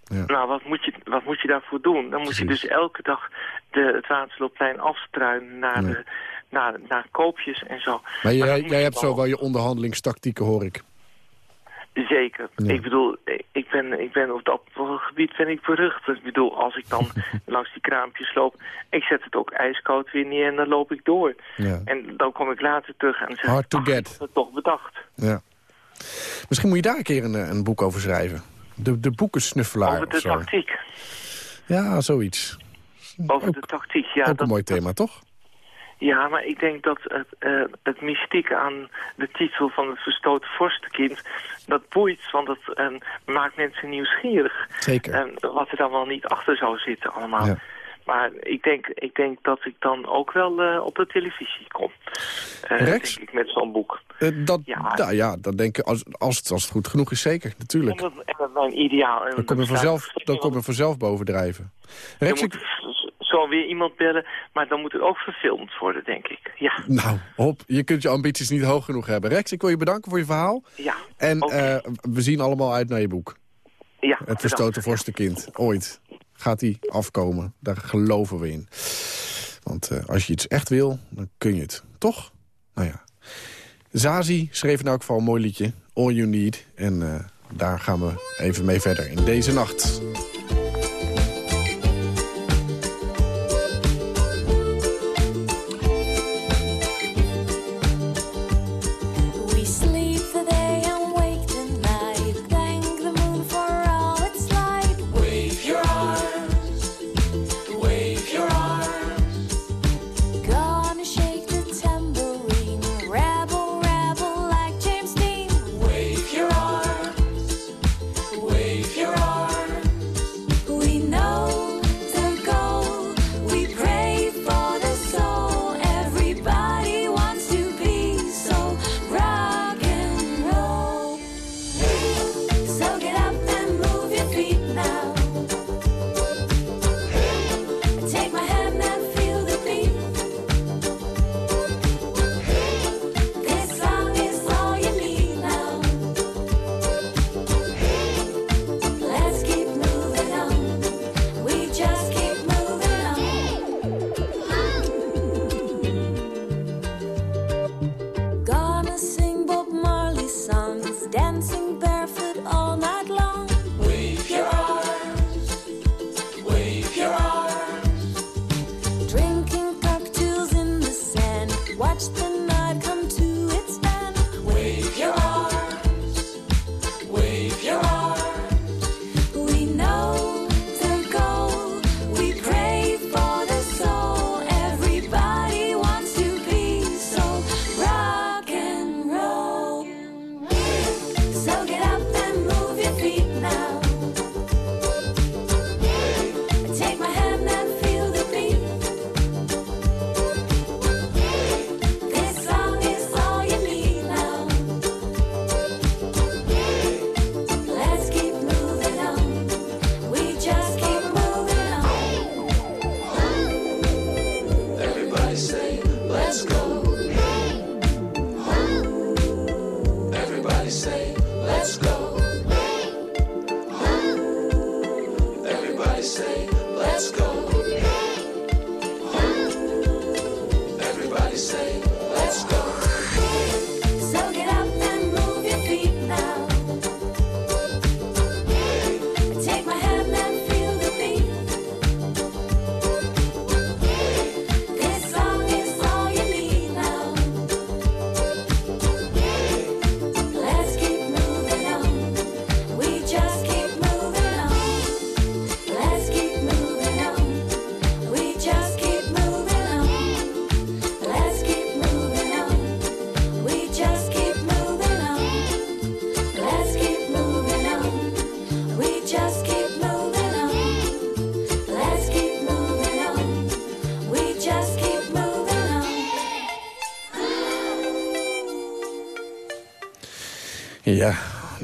Ja. Nou, wat moet, je, wat moet je daarvoor doen? Dan moet je dus elke dag de, het Waterloopplein afstruinen naar, de, naar, naar koopjes en zo. Maar dat jij, jij hebt zo wel je onderhandelingstactieken, hoor ik. Zeker. Ja. Ik bedoel, ik ben, ik ben op dat gebied ben ik berucht. Ik bedoel, als ik dan *laughs* langs die kraampjes loop, ik zet het ook ijskoud weer neer en dan loop ik door. Ja. En dan kom ik later terug en zeg Hard to ach, get. het toch bedacht. Ja. Misschien moet je daar een keer een, een boek over schrijven. De, de boekensnuffelaar Over de tactiek. Ja, zoiets. Over de tactiek, ja. Ook dat, een mooi thema, toch? Ja, maar ik denk dat het, eh, het mystieke aan de titel van het verstoten vorstenkind... dat boeit, want dat eh, maakt mensen nieuwsgierig. Zeker. En wat er dan wel niet achter zou zitten allemaal. Ja. Maar ik denk, ik denk dat ik dan ook wel eh, op de televisie kom. Eh, Rex? Denk ik met zo'n boek. Dat, ja. ja, dat denk ik, als, als, het, als het goed genoeg is, zeker. Natuurlijk. dat, mijn ideaal. Dan kom je vanzelf, dan kom je vanzelf bovendrijven. Rex, moet ik- zo weer iemand bellen, maar dan moet het ook verfilmd worden, denk ik. Ja, nou, hop, je kunt je ambities niet hoog genoeg hebben. Rex, ik wil je bedanken voor je verhaal. ja. En eh, we zien allemaal uit naar je boek. ja Het verstoten vorstenkind. Ooit gaat die afkomen. Daar geloven we in. Want eh, als je iets echt wil, dan kun je het. Toch? Nou ja. Zazie schreef in elk geval een mooi liedje. All You Need. En eh, daar gaan we even mee verder in deze nacht.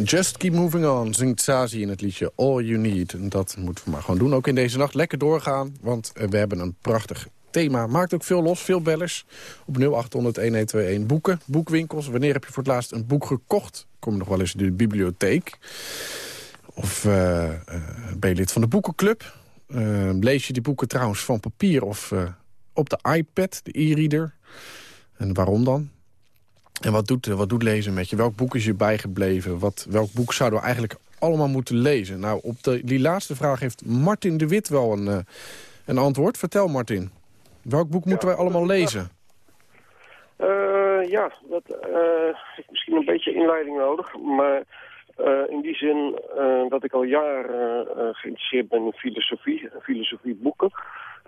Just Keep Moving On, zingt Sazi in het liedje All You Need. En dat moeten we maar gewoon doen, ook in deze nacht. Lekker doorgaan, want eh, we hebben een prachtig thema. Maakt ook veel los, veel bellers. Op 0800-1121 boeken, boekwinkels. Wanneer heb je voor het laatst een boek gekocht? Kom nog wel eens in de bibliotheek? Of eh, eh, ben je lid van de boekenclub? Lees je die boeken trouwens van papier of op de iPad, de e-reader? En waarom dan? En wat doet, wat doet lezen met je? Welk boek is je bijgebleven? Wat, welk boek zouden we eigenlijk allemaal moeten lezen? Nou, op de, die laatste vraag heeft Martin de Wit wel een, eh, een antwoord. Vertel, Martin. Welk boek moeten wij allemaal lezen? Eh, ja, dat heeft misschien een beetje inleiding nodig. Maar in die zin dat ik al jaren geïnteresseerd ben in filosofie, filosofieboeken.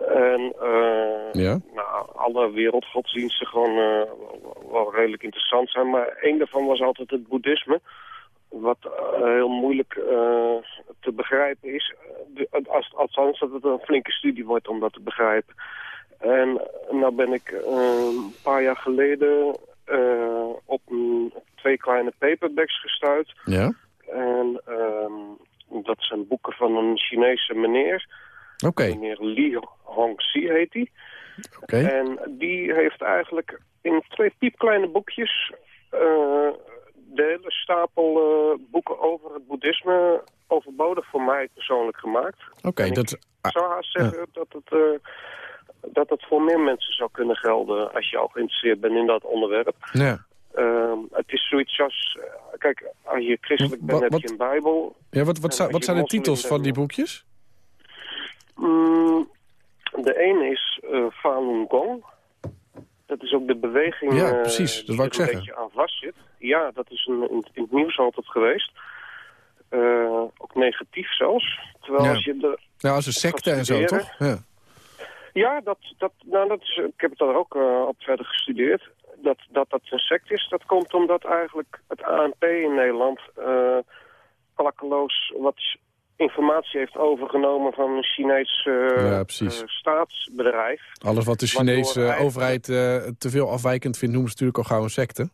En eh, Ja? nou, alle wereldgodsdiensten gewoon eh, wel, redelijk interessant zijn. Maar één daarvan was altijd het boeddhisme. Wat eh, heel moeilijk te begrijpen is. De- als, althans dat het een flinke studie wordt om dat te begrijpen. En nou ben ik een paar jaar geleden op twee kleine paperbacks gestuurd. Ja? En ehm, dat zijn boeken van een Chinese meneer. Oké. Meneer Li Hongxi heet hij. Oké. En die heeft eigenlijk in twee piepkleine boekjes... eh, de hele stapel eh, boeken over het boeddhisme overbodig voor mij persoonlijk gemaakt. Oké, dat... ik zou haast zeggen dat het... eh, dat het voor meer mensen zou kunnen gelden als je al geïnteresseerd bent in dat onderwerp. Ja. Ehm, het is zoiets als, kijk, als je christelijk bent Wat- heb je een bijbel. Ja, wat, wat, wat zijn de titels van die boekjes? Mm, de ene is eh Falun Gong. Dat is ook de beweging Ja, eh, precies, dat die wou ik een zeggen. beetje aan vastzit. Ja, dat is een, in, in het nieuws altijd geweest. Eh, ook negatief zelfs. Terwijl Ja. als je de, Ja, als een secte en zo, toch? Ja. Ja, dat, dat, nou, dat is, ik heb het daar ook op verder gestudeerd. Dat, dat dat een sect is, dat komt omdat eigenlijk het ANP in Nederland klakkeloos wat informatie heeft overgenomen van een Chinees eh, Ja, eh, staatsbedrijf. Alles wat de Chinese overheid eh, te veel afwijkend vindt... noemen ze natuurlijk al gauw een secte.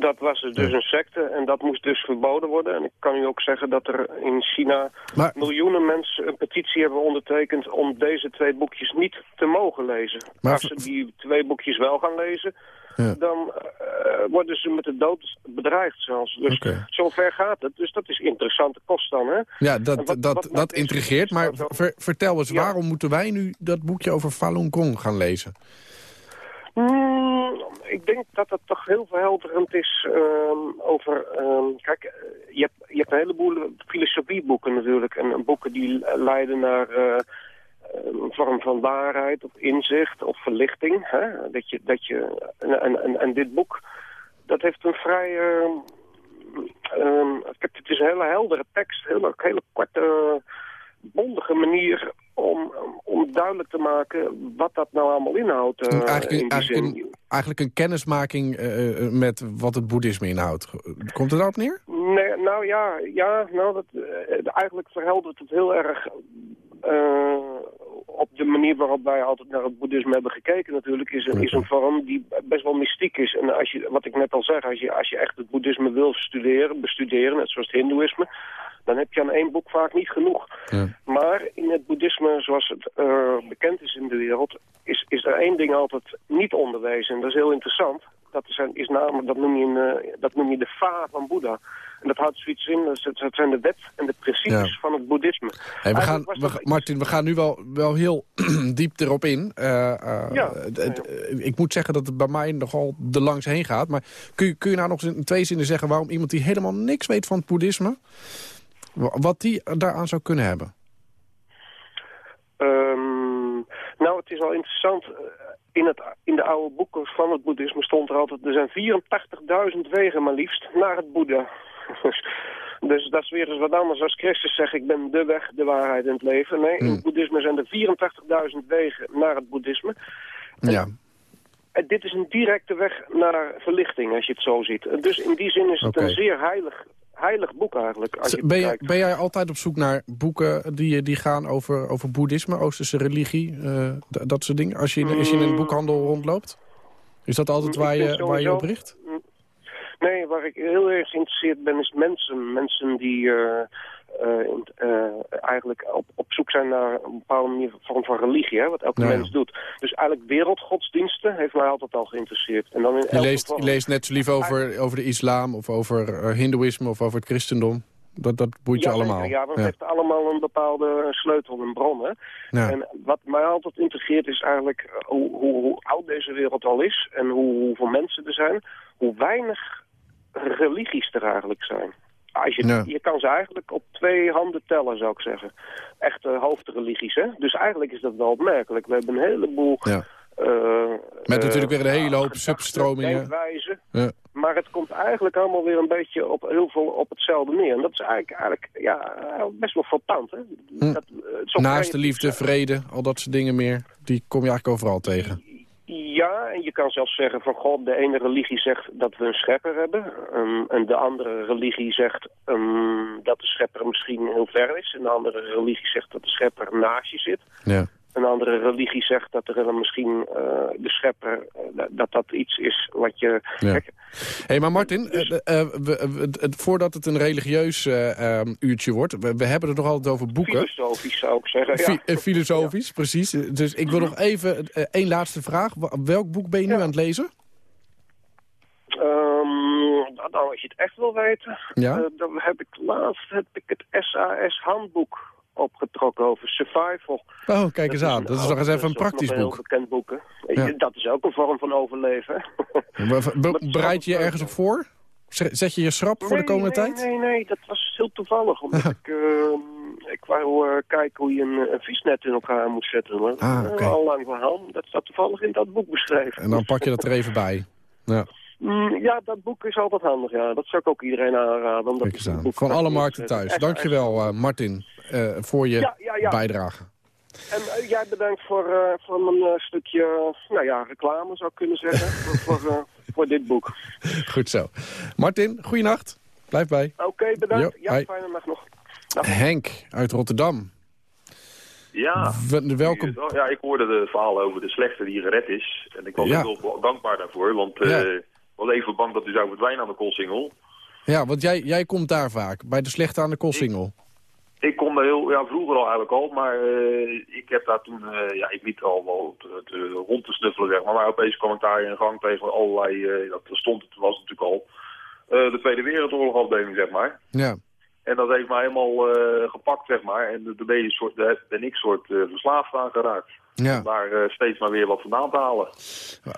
Dat was dus een secte en dat moest dus verboden worden. En ik kan u ook zeggen dat er in China Maar- miljoenen mensen een petitie hebben ondertekend om deze twee boekjes niet te mogen lezen. Maar Als ze die twee boekjes wel gaan lezen, Ja. dan eh, worden ze met de dood bedreigd zelfs. Dus zover gaat het. Dus dat is interessante kost dan, hè? Ja, dat, wat- dat, wat dat intrigeert. Maar ver- vertel eens, Ja. waarom moeten wij nu dat boekje over Falun Gong gaan lezen? Hmm, ik denk dat het toch heel verhelderend is ehm, over... ehm, kijk, eh, je hebt, je een heleboel filosofieboeken natuurlijk. En, en boeken die leiden naar eh, een vorm van waarheid of inzicht of verlichting. Hè? Dat je, dat je, en, en, dit boek, dat heeft een vrij... kijk, het is een hele heldere tekst, hele, hele korte, bondige manier om, om duidelijk te maken wat dat nou allemaal inhoudt. eh, eigenlijk, in eigenlijk, een, eigenlijk een kennismaking eh, eh, met wat het boeddhisme inhoudt. Komt het daarop neer? Nee, nou ja, ja nou dat, eigenlijk verheldert het heel erg op de manier waarop wij altijd naar het boeddhisme hebben gekeken natuurlijk, is, een- is een vorm die best wel mystiek is. En als je, wat ik net al zeg, als je, als je echt het boeddhisme wil studeren, bestuderen, net zoals het hindoeïsme, dan heb je aan één boek vaak niet genoeg. Maar in het boeddhisme, zoals het eh, bekend is in de wereld, is, is er één ding altijd niet onderwezen. En dat is heel interessant. Dat, zijn, is namelijk, dat, noem je een, eh, dat noem je de fa van Boeddha. En dat houdt zoiets in, dat, is- zijn de wet en de principes Ja. van het boeddhisme. Hey, we gaan, we, Martin, we gaan nu wel, wel heel *clears throat* diep erop in. Eh, Ja. ik moet zeggen dat het bij mij nogal er langs heen gaat. Maar kun je, kun je nou nog in twee zinnen zeggen... waarom iemand die helemaal niks weet van het boeddhisme... wa- wat die daaraan zou kunnen hebben? Ehm, nou, het is wel interessant. eh, In, het, in de oude boeken van het boeddhisme stond er altijd... er zijn 84.000 wegen maar liefst naar het boeddha. *laughs* dus dat is weer eens wat anders als Christus zegt... ik ben de weg, de waarheid en het leven. Nee, in het boeddhisme zijn er 84.000 wegen naar het boeddhisme. Ja. En dit is een directe weg naar verlichting, als je het zo ziet. Dus in die zin is het een zeer heilig, heilig boek eigenlijk. Als je Ben, ben jij altijd op zoek naar boeken die, die gaan over, over boeddhisme, Oosterse religie, eh, dat soort dingen? Als je, in- als je in een boekhandel rondloopt? Is dat altijd Mm, waar je, waar je op richt? Nee, Nee, waar ik heel erg geïnteresseerd ben is mensen. Mensen die eh, eh, eh, eigenlijk op, op zoek zijn naar een bepaalde manier vorm van religie, hè, wat elke mens doet. Dus eigenlijk wereldgodsdiensten heeft mij altijd al geïnteresseerd. En dan in Je leest, je leest net zo lief over, over de islam of over eh, hindoeïsme of over het christendom. Dat, dat boeit je ja, allemaal. Ja, want Ja. het heeft allemaal een bepaalde sleutel en bron. Hè? Ja. En wat mij altijd integreert is eigenlijk eh, hoe, hoe, hoe oud deze wereld al is... en hoe, hoeveel mensen er zijn, hoe weinig religies er eigenlijk zijn. Als je, Ja. je kan ze eigenlijk op twee handen tellen, zou ik zeggen. Echte hoofdreligies, hè? Dus eigenlijk is dat wel opmerkelijk. We hebben een heleboel... Ja. eh, Met eh, natuurlijk weer een hele hoop substromingen. Ja. Maar het komt eigenlijk allemaal weer een beetje op heel veel op hetzelfde neer. En dat is eigenlijk, eigenlijk ja, best wel frappant. Hè? Hm. Dat, eh, het zou Naast de creatief liefde, vrede, al dat soort dingen meer. Die kom je eigenlijk overal tegen. Ja, en je kan zelfs zeggen van God, de ene religie zegt dat we een schepper hebben. ehm, en de andere religie zegt ehm, dat de schepper misschien heel ver is. En de andere religie zegt dat de schepper naast je zit. Ja. Een andere religie zegt dat er dan misschien eh, de schepper, eh, dat- dat iets is wat je... Ja. Kijk, hey, maar Martin, eh, we- we- het- het- voordat het een religieus uurtje wordt... We, we hebben het nog altijd over boeken. filosofisch zou ik zeggen. Ja. filosofisch, precies. Dus ik wil nog even één laatste vraag. Welk boek ben je nu aan het lezen? Nou, nou, als je het echt wil weten, Ja? dan heb ik laatst heb ik het SAS-handboek opgetrokken over survival. Oh, kijk eens Dat is aan. een Dat is nog eens even eh, een praktisch heel boek. bekend boek. hè. Ja. Dat is ook een vorm van overleven. Be- *laughs* Bereid je je ergens op voor? Zet je je schrap voor de komende nee, tijd? Nee, nee, dat was heel toevallig. Omdat ik, ehm, ik wou eh, kijken hoe je een, een visnet in elkaar moet zetten. Maar Ah, oké. een al lang verhaal. Dat staat toevallig in dat boek beschreven. En dan pak je dat er even bij. *laughs* Ja, Mm, ja, dat boek is altijd handig, ja. Dat zou ik ook iedereen aanraden. Omdat kijk eens aan. Van alle markten thuis. Dankjewel, eh, Martin, eh, voor je Ja, ja, ja. bijdrage. En eh, jij bedankt voor, eh, voor eh, stukje, nou ja, reclame zou ik kunnen zeggen. *laughs* voor, voor, eh, voor dit boek. Goed zo. Martin, goeienacht. Blijf bij. Oké, bedankt. Jo, ja, fijne nacht nog. Henk uit Rotterdam. Ja. W- welkom. ja, ik hoorde de verhaal over de slechte die gered is. En ik was Ja. heel dankbaar daarvoor, want eh, Ja. ik was even bang dat hij zou verdwijnen aan de Koolsingel. Ja, want jij, jij komt daar vaak, bij de slechte aan de Koolsingel. Ik kom daar heel, ja, vroeger al eigenlijk al, maar eh, ik heb daar toen, eh, ja, ik liep er al wel te, te- rond te snuffelen, zeg maar. Maar opeens kwam ik daar in gang tegen allerlei, eh, dat stond het, was natuurlijk al, de Tweede Wereldoorlog afdeling, zeg maar. Ja. En dat heeft mij helemaal gepakt, zeg maar. En daar ben, je een soort, daar ben ik soort verslaafd aan geraakt. Ja. Om daar steeds maar weer wat vandaan te halen.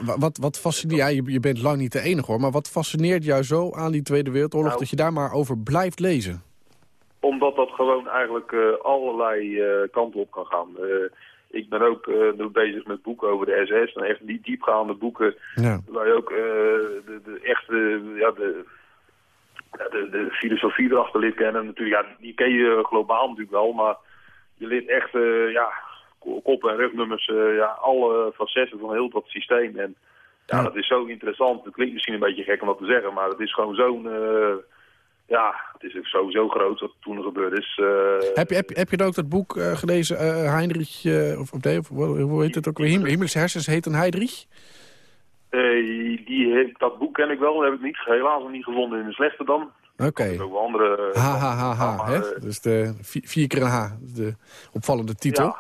Wa- Wat, wat fascineert, ja, je, je bent lang niet de enige hoor, maar wat fascineert jou zo aan die Tweede Wereldoorlog Nou. dat je daar maar over blijft lezen? Omdat dat gewoon eigenlijk eh, allerlei eh, kanten op kan gaan. Eh, ik ben ook nu bezig met boeken over de SS. En echt die diepgaande boeken. Ja. Waar je ook de, de echte ja, de, ja, de, de filosofie erachter leert kennen. Natuurlijk, ja, die ken je globaal natuurlijk wel. Maar je leert echt ja, ko- kop- en rugnummers. ja, alle facetten van heel dat systeem. En ja, dat is zo interessant. Het klinkt misschien een beetje gek om dat te zeggen. Maar het is gewoon zo'n... ja, het is ook sowieso groot wat toen er gebeurd is. eh, Heb je, heb, je- heb je dan ook dat boek eh, gelezen, eh, Heinrich, of, of, nee, of hoe heet het ook weer? Him- Himmels hersens heet een Heidrich? eh, die, heeft- dat boek ken ik wel, dat heb ik niet, helaas nog niet gevonden in de slechte dan. Oké. Ook wel andere... H, H, H, H, maar, hè? Dus de vi- vier keer een H, de opvallende titel.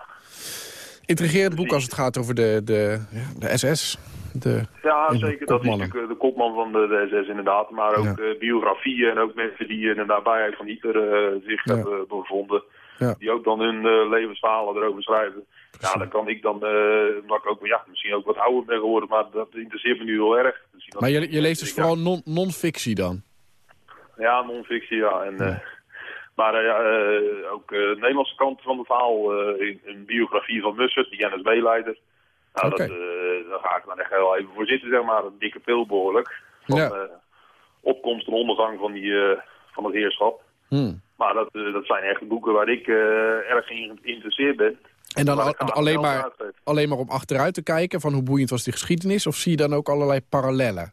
Intrigerend boek als het gaat over de, de, ja, de SS. De, Ja, zeker. Dat is natuurlijk eh, de kopman van de, de SS inderdaad. Maar ook eh, biografieën en ook mensen die in de nabijheid van Hitler eh, zich Ja. hebben bevonden. Ja. Die ook dan hun eh, levensverhalen erover schrijven. Ja, dan kan ik dan, eh omdat ik ook, ja, misschien ook wat ouder ben geworden, maar dat interesseert me nu heel erg. Dus Maar je, je leest dus vooral non- non-fictie dan? Ja, non-fictie, ja. En, eh, maar eh, eh, ook eh, de Nederlandse kant van het verhaal, eh, een, een biografie van Mussert, die NSB-leider. Nou, dat, eh, daar ga ik dan echt heel even voor zitten, zeg maar. Een dikke pil behoorlijk. Van Ja. eh, opkomst en ondergang van, die, eh, van het heerschap. Hmm. Maar dat, dat zijn echt boeken waar ik erg geïnteresseerd ben. En dan al- alleen, maar, uitgeven. alleen maar om achteruit te kijken van hoe boeiend was die geschiedenis? Of zie je dan ook allerlei parallellen?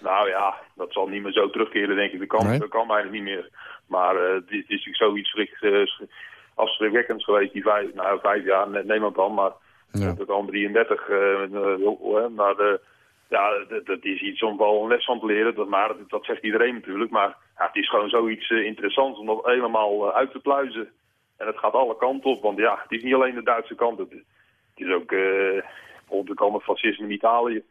Nou ja, dat zal niet meer zo terugkeren, denk ik. Dat kan, Nee? dat kan bijna niet meer. Maar het, is, natuurlijk zoiets schrik, sch- afschrikwekkends geweest, die vijf, nou, vijf jaar, ne- neem het dan. Maar Ja. dat kwam 33 eh, eh, eh, naar de, Ja, dat, dat is iets om wel een les van te leren, dat, maar dat, dat zegt iedereen natuurlijk. Maar ja, het is gewoon zoiets eh, interessants om dat helemaal eh, uit te pluizen. En het gaat alle kanten op, want ja, het is niet alleen de Duitse kant. Het, het is ook eh bijvoorbeeld de kant van fascisme in Italië.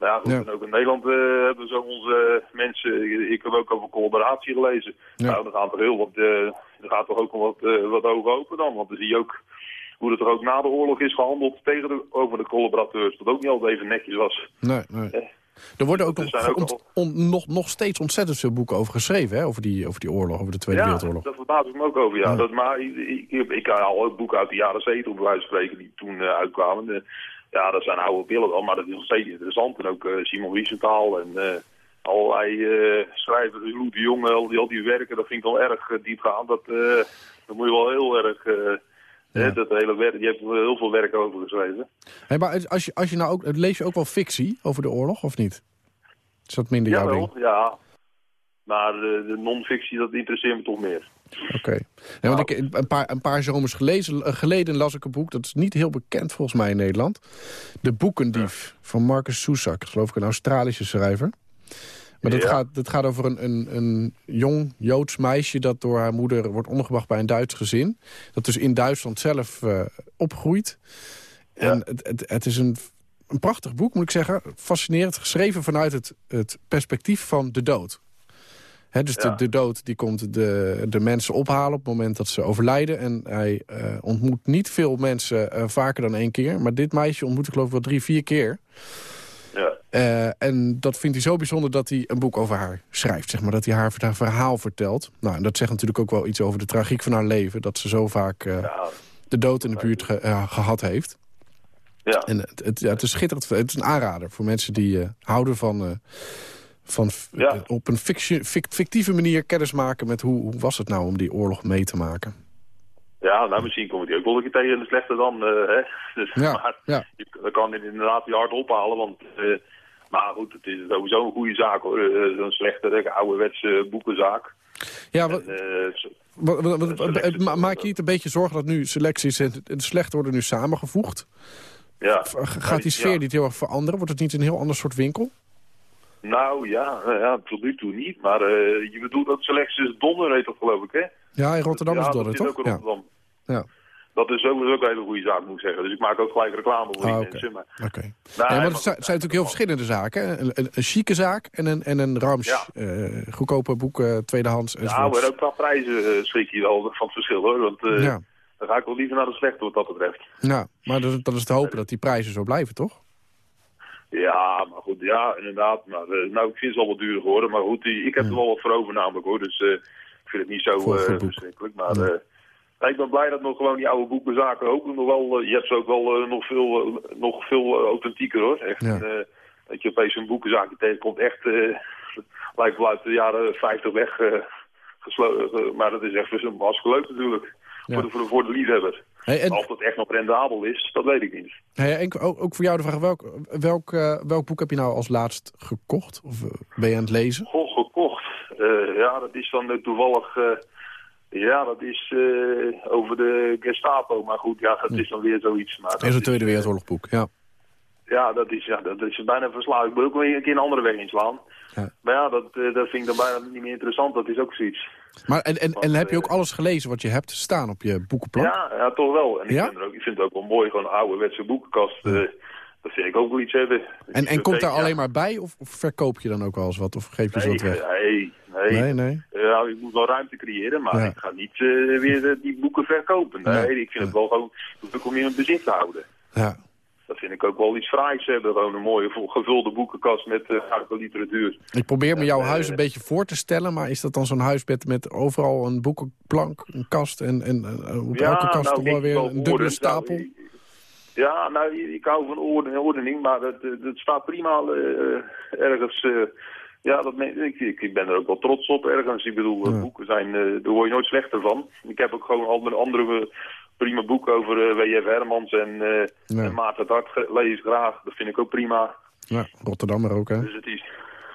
Nou ja, en ook in Nederland eh, hebben zo onze mensen, ik heb ook over collaboratie gelezen. Nou, er gaat toch heel wat, eh, er gaat toch ook wel wat, eh, wat ogen open dan. Want dan zie je ook hoe het er ook na de oorlog is gehandeld tegen de, over de collaborateurs. Dat ook niet altijd even netjes was. Nee, nee. Er worden ook, nog, zijn ook ont- on- nog, nog steeds ontzettend veel boeken over geschreven, hè? Over, die, over die oorlog, over de Tweede ja, Wereldoorlog. dat verbaas ik me ook over, ja. Dat, maar ik, ik, ik, haal ook boeken uit de jaren 70 bij wijze van spreken die toen eh, uitkwamen. Eh, ja, dat zijn oude pillen al, maar dat is nog steeds interessant. En ook eh, Simon Wiesenthal en eh, allerlei eh, schrijvers, Loet de Jonge, al die, al die werken, dat vind ik wel erg uh, diepgaand. Dat, eh dat moet je wel heel erg... hè, dat hele werk, je hebt er heel veel werk over geschreven. Hey, maar als je, als je nou ook, lees je ook wel fictie over de oorlog, of niet? Is dat minder jouw ding? Jawel, ja. Maar de, de non-fictie, dat interesseert me toch meer. Oké. Want ik, een, paar, een paar zomers gelezen, eh, geleden las ik een boek... dat is niet heel bekend volgens mij in Nederland. De Boekendief van Marcus Soesak. Geloof ik een Australische schrijver. Maar dat, Ja. gaat, dat gaat over een, een, een jong Joods meisje... dat door haar moeder wordt ondergebracht bij een Duits gezin. Dat dus in Duitsland zelf eh, opgroeit. En het, het, het is een, een prachtig boek, moet ik zeggen. Fascinerend, geschreven vanuit het, het perspectief van de dood. Dus de, de dood die komt de, de mensen ophalen op het moment dat ze overlijden. En hij eh, ontmoet niet veel mensen eh, vaker dan één keer. Maar dit meisje ontmoet ik geloof ik wel drie, vier keer. Eh, en dat vindt hij zo bijzonder dat hij een boek over haar schrijft. Zeg maar, dat hij haar, haar verhaal vertelt. Nou, en dat zegt natuurlijk ook wel iets over de tragiek van haar leven. Dat ze zo vaak eh, de dood in de buurt ge- eh, gehad heeft. Ja. En het, het, ja, het is schitterend. Het is een aanrader voor mensen die houden van... van op een fictie- fict- fictieve manier kennis maken met hoe, hoe was het nou om die oorlog mee te maken. Ja, nou misschien kom ik die ook wel een keer tegen de slechte dan. hè? *laughs* Dus, Ja, maar ja. je, dan kan het inderdaad je hard ophalen. Want, maar goed, het is sowieso een goede zaak hoor. Eh, Zo'n slechte, eh, ouderwetse boekenzaak. Ja, wat, En, eh, eh, maak je niet een beetje zorgen dat nu selecties en en slecht worden nu samengevoegd? ja. Gaat die sfeer Ja. niet heel erg veranderen? Wordt het niet een heel ander soort winkel? Nou ja, eh, ja, tot nu toe niet. Maar eh, je bedoelt dat selecties Donder heet dat geloof ik hè? Ja, in Rotterdam is Donner, toch? ook in Ja. Rotterdam. ja. Dat is sowieso ook een hele goede zaak moet ik zeggen. Dus ik maak ook gelijk reclame voor die Ah, oké. mensen. Maar, Oké. Nee, Nee, maar maar- het zijn, natuurlijk heel verschillende zaken. Een, een, een chique zaak en een, en een rams, Ja. eh, goedkope boeken, tweedehands ja, enzovoort. maar ook qua prijzen eh, schrik je wel van het verschil hoor. Want eh, Ja. dan ga ik wel liever naar de slechte wat dat betreft. Ja, maar dat, dat is te hopen dat die prijzen zo blijven, toch? Ja, maar goed, ja, inderdaad. Maar, eh, nou, ik vind het al wat duurder geworden. Maar goed, die- ik heb er wel wat voor over namelijk hoor. Dus eh, ik vind het niet zo eh, verschrikkelijk. Maar eh, ik ben blij dat nog gewoon die oude boekenzaken hopelijk nog wel... eh, je hebt ze ook wel eh, nog veel, eh, nog veel eh, authentieker hoor. Echt, Ja. eh, dat je opeens een boekenzaakje tegenkomt. Echt, eh *laughs* lijkt wel uit de jaren 50 weg eh, gesloten. maar dat is echt dus een hartstikke leuk natuurlijk. Ja. Voor, de, voor, de, voor de liefhebber. Hey, en- Of dat echt nog rendabel is, dat weet ik niet. Hey, en ook, ook voor jou de vraag, welk, welk, eh, welk boek heb je nou als laatst gekocht? Of eh, ben je aan het lezen? Goh, gekocht. Eh, ja, dat is dan eh, toevallig... eh, ja, dat is eh, over de Gestapo. Maar goed, ja, dat is dan weer zoiets. Maar Dat is een Tweede Wereldoorlogboek, ja. Ja, dat is, ja, dat is bijna verslaafd. Ik moet ook een keer een andere weg inslaan. Ja. Maar ja, dat, eh, dat vind ik dan bijna niet meer interessant. Dat is ook zoiets. Maar, en, en, en heb je ook alles gelezen wat je hebt staan op je boekenplank? Ja, ja, toch wel. En ik, Ja? vind er ook, ik vind het ook wel mooi, gewoon een ouderwetse boekenkast. eh, dat vind ik ook wel iets hebben. En, en komt daar Ja. alleen maar bij of, of verkoop je dan ook wel eens wat? Of geef je ze wat weg? nee, nee. Nee, nee. Ja, ik moet wel ruimte creëren, maar Ja. ik ga niet eh, weer eh, die boeken verkopen. Nee, Nee. ik vind het wel gewoon leuk om in mijn bezit te houden. Ja. Dat vind ik ook wel iets fraais hebben. Gewoon een mooie gevulde boekenkast met uh, literatuur. Ik probeer me jouw Eh, huis een beetje voor te stellen, maar is dat dan zo'n huis met, overal een boekenplank, een kast en, en eh, op elke kast toch wel ik weer een dubbele woorden. stapel? Ja, nou, ik hou van orde, ordening, maar het, het, staat prima eh, ergens... eh, ja, dat me- ik, ik, ben er ook wel trots op ergens. Ik bedoel, eh, boeken zijn, daar word je nooit slechter van. Ik heb ook gewoon andere, andere eh, prima boeken over W.F. Hermans en, Ja. en Maarten het Hart lees graag. Dat vind ik ook prima. Ja, Rotterdam er ook, hè? Dus het is...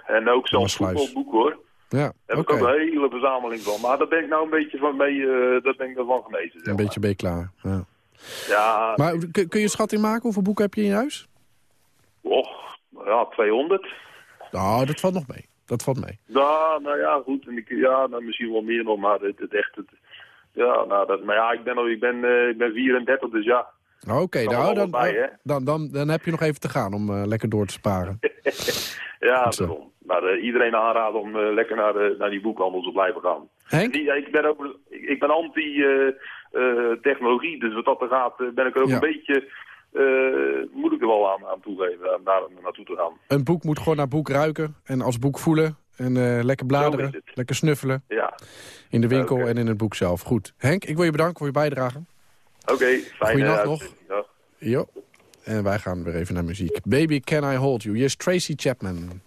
En ook zelfs Maasluis. voetbalboeken hoor. Ja, Daar heb ik ook een hele verzameling van. Maar daar ben ik nou een beetje van mee, daar ben ik ervan genezen. Een beetje ben je klaar. Ja. Ja, Maar kun, je een schatting maken? Hoeveel boeken heb je in je huis? och, ja, 200. Nou, dat valt nog mee. Dat valt mee. Ja, nou ja, goed. En ik, ja, nou, misschien wel meer nog, maar het, het echt... Het, ja, nou, dat, maar ja, ik ben, al, ik, ben, eh, ik ben 34, dus ja. Oké, nou, dan, bij, dan, dan, dan heb je nog even te gaan om eh, lekker door te sparen. *laughs* ja, daarom. Maar eh, iedereen aanraden om lekker naar, naar die boekhandel te blijven gaan. Henk? Die, ik ben, ook, ik, ik ben anti-technologie, dus wat dat er gaat, eh, ben ik er ook Ja. een beetje... eh, moet ik er wel aan, aan toegeven, aan daar naartoe te gaan. Een boek moet gewoon naar boek ruiken en als boek voelen. En eh, lekker bladeren, lekker snuffelen. Ja, In de winkel en in het boek zelf. Goed. Henk, ik wil je bedanken voor je bijdrage. oké. fijne Goeienacht nog. Ja. Jo. En wij gaan weer even naar muziek. Baby, Can I Hold You? Hier is Tracy Chapman.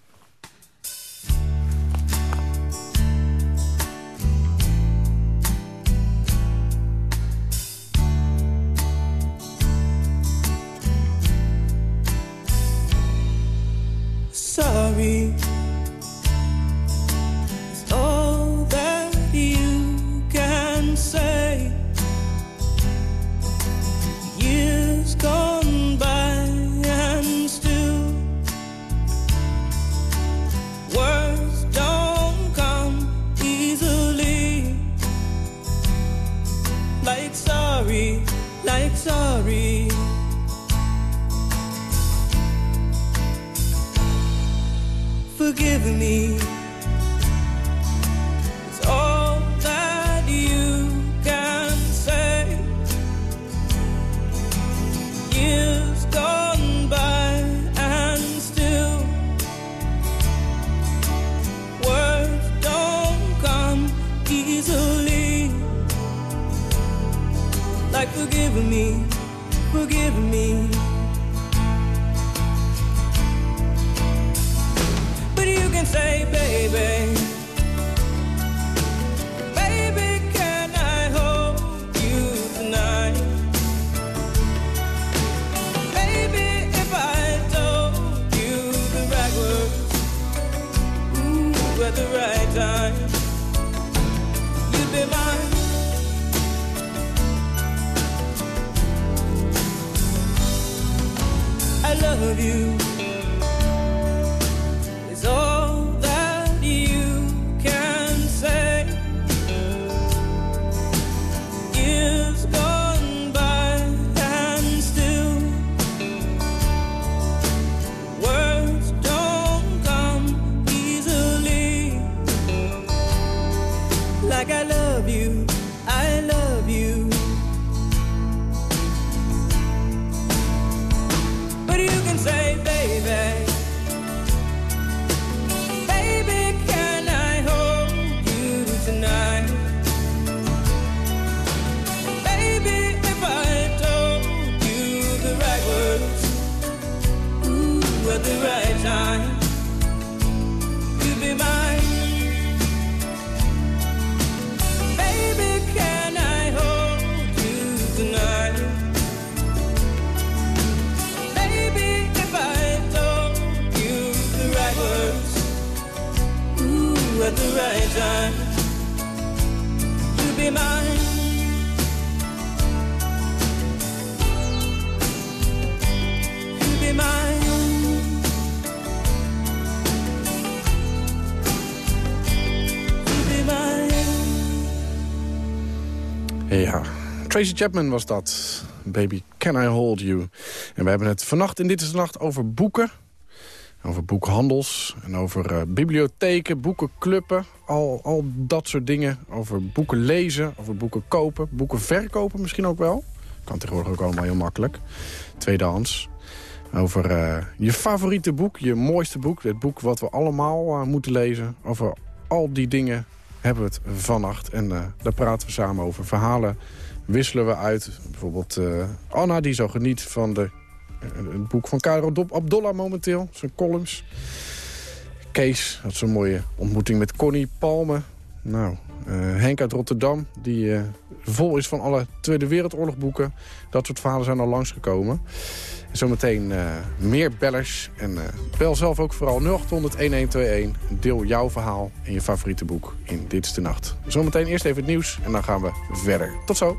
Sorry. It's all that you can say. Years gone by and still words don't come easily. Like sorry, like sorry. Forgive me. It's all that you can say. Years gone by and still words don't come easily. Like forgive me, Tracy Chapman was dat. Baby, Can I Hold You? En we hebben het vannacht in Dit is Nacht over boeken. Over boekhandels en over eh, bibliotheken, boekenclubben. Al, al dat soort dingen. Over boeken lezen, over boeken kopen. Boeken verkopen misschien ook wel. Kan tegenwoordig ook allemaal heel makkelijk. Tweedehands. Over eh, je favoriete boek, je mooiste boek. Het boek wat we allemaal eh, moeten lezen. Over al die dingen hebben we het vannacht. En daar praten we samen over. Verhalen wisselen we uit. Bijvoorbeeld eh, Anna die zo geniet van de, eh, het boek van Karel Abdollah momenteel. Zijn columns. Kees had zo'n mooie ontmoeting met Connie Palme. Nou, eh, Henk uit Rotterdam, die vol is van alle Tweede Wereldoorlog boeken. Dat soort verhalen zijn al langsgekomen. Zometeen meer bellers. En bel zelf ook vooral 0800-1121. Deel jouw verhaal en je favoriete boek in Dit is de Nacht. Zometeen eerst even het nieuws en dan gaan we verder. Tot zo.